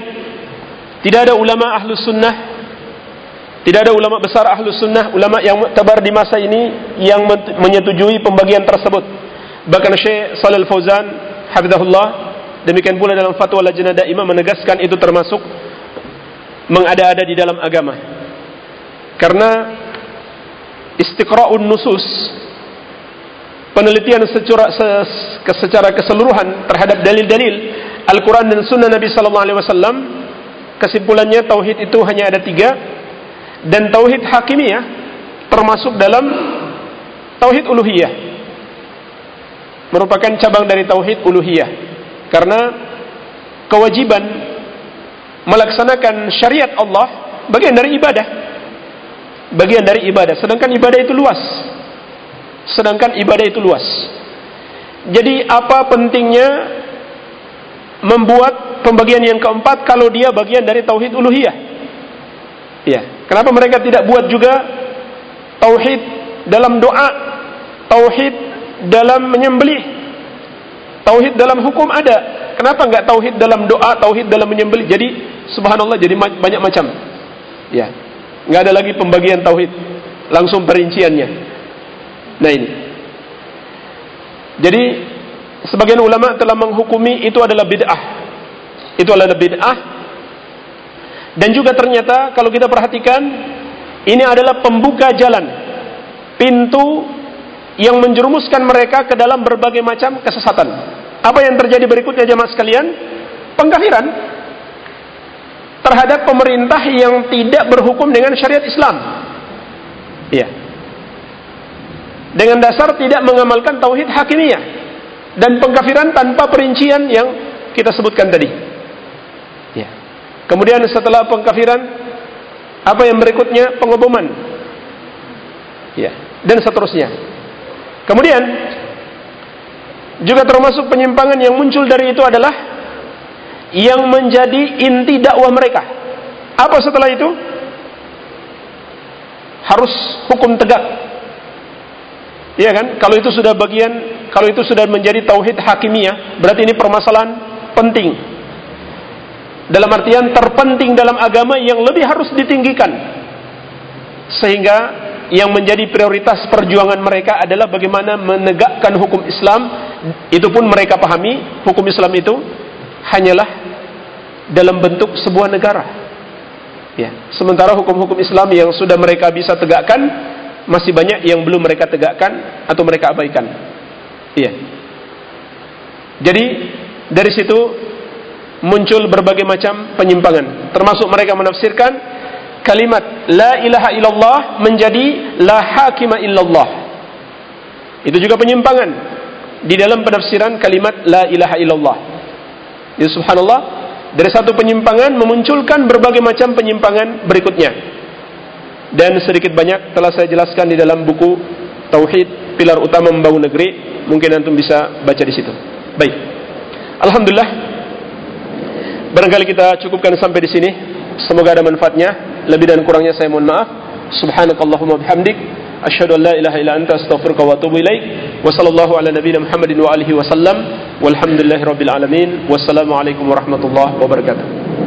tidak ada ulama ahlus sunnah tidak ada ulama besar ahlus sunnah ulama yang tabar di masa ini yang menyetujui pembagian tersebut bahkan Syekh Shalal Fauzan hafizahullah demikian pula dalam fatwa lajnah daimah menegaskan itu termasuk mengada-ada di dalam agama karena istiqra'un nusus penelitian secara, secara keseluruhan terhadap dalil-dalil Al-Quran dan Sunnah Nabi Sallallahu Alaihi Wasallam kesimpulannya tauhid itu hanya ada tiga. Dan tauhid hakimiyah termasuk dalam tauhid uluhiyah. Merupakan cabang dari tauhid uluhiyah. Karena kewajiban melaksanakan syariat Allah bagian dari ibadah. Bagian dari ibadah. Sedangkan ibadah itu luas sedangkan ibadah itu luas jadi apa pentingnya membuat pembagian yang keempat kalau dia bagian dari tauhid uluhiyah. Ya, kenapa mereka tidak buat juga tauhid dalam doa, tauhid dalam menyembelih, tauhid dalam hukum ada. Kenapa enggak tauhid dalam doa, tauhid dalam menyembelih? Jadi subhanallah jadi banyak macam. Ya. Enggak ada lagi pembagian tauhid, langsung perinciannya. Nah ini. Jadi sebagian ulama telah menghukumi itu adalah bid'ah. Itu adalah bid'ah. Dan juga ternyata kalau kita perhatikan ini adalah pembuka jalan pintu yang menjerumuskan mereka ke dalam berbagai macam kesesatan. Apa yang terjadi berikutnya jemaah sekalian? Pengkafiran terhadap pemerintah yang tidak berhukum dengan syariat Islam. Iya. Dengan dasar tidak mengamalkan tauhid hakimiyah dan pengkafiran tanpa perincian yang kita sebutkan tadi. Ya. Kemudian setelah pengkafiran apa yang berikutnya pengoboman. Ya, dan seterusnya. Kemudian juga termasuk penyimpangan yang muncul dari itu adalah yang menjadi inti dakwah mereka. Apa setelah itu? Harus hukum tegak. Iya kan? Kalau itu sudah bagian kalau itu sudah menjadi tauhid hakimiyah, berarti ini permasalahan penting. Dalam artian terpenting dalam agama yang lebih harus ditinggikan. Sehingga yang menjadi prioritas perjuangan mereka adalah bagaimana menegakkan hukum Islam. Itu pun mereka pahami hukum Islam itu hanyalah dalam bentuk sebuah negara. Ya, sementara hukum-hukum Islam yang sudah mereka bisa tegakkan masih banyak yang belum mereka tegakkan atau mereka abaikan. Iya. Jadi dari situ muncul berbagai macam penyimpangan, termasuk mereka menafsirkan kalimat la ilaha illallah menjadi la hakima illallah. Itu juga penyimpangan di dalam penafsiran kalimat la ilaha illallah. Ya subhanallah, dari satu penyimpangan memunculkan berbagai macam penyimpangan berikutnya. Dan sedikit banyak telah saya jelaskan di dalam buku Tauhid Pilar Utama Membangun Negeri. Mungkin antum bisa baca di situ. Baik. Alhamdulillah. Barangkali kita cukupkan sampai di sini. Semoga ada manfaatnya. Lebih dan kurangnya saya mohon maaf. Subhanakallahumma bihamdik. Asyhadu an la ilaha illa anta astaghfiruka wa atubu ilaik. Wa sallallahu ala Muhammadin wa alihi warahmatullahi wabarakatuh.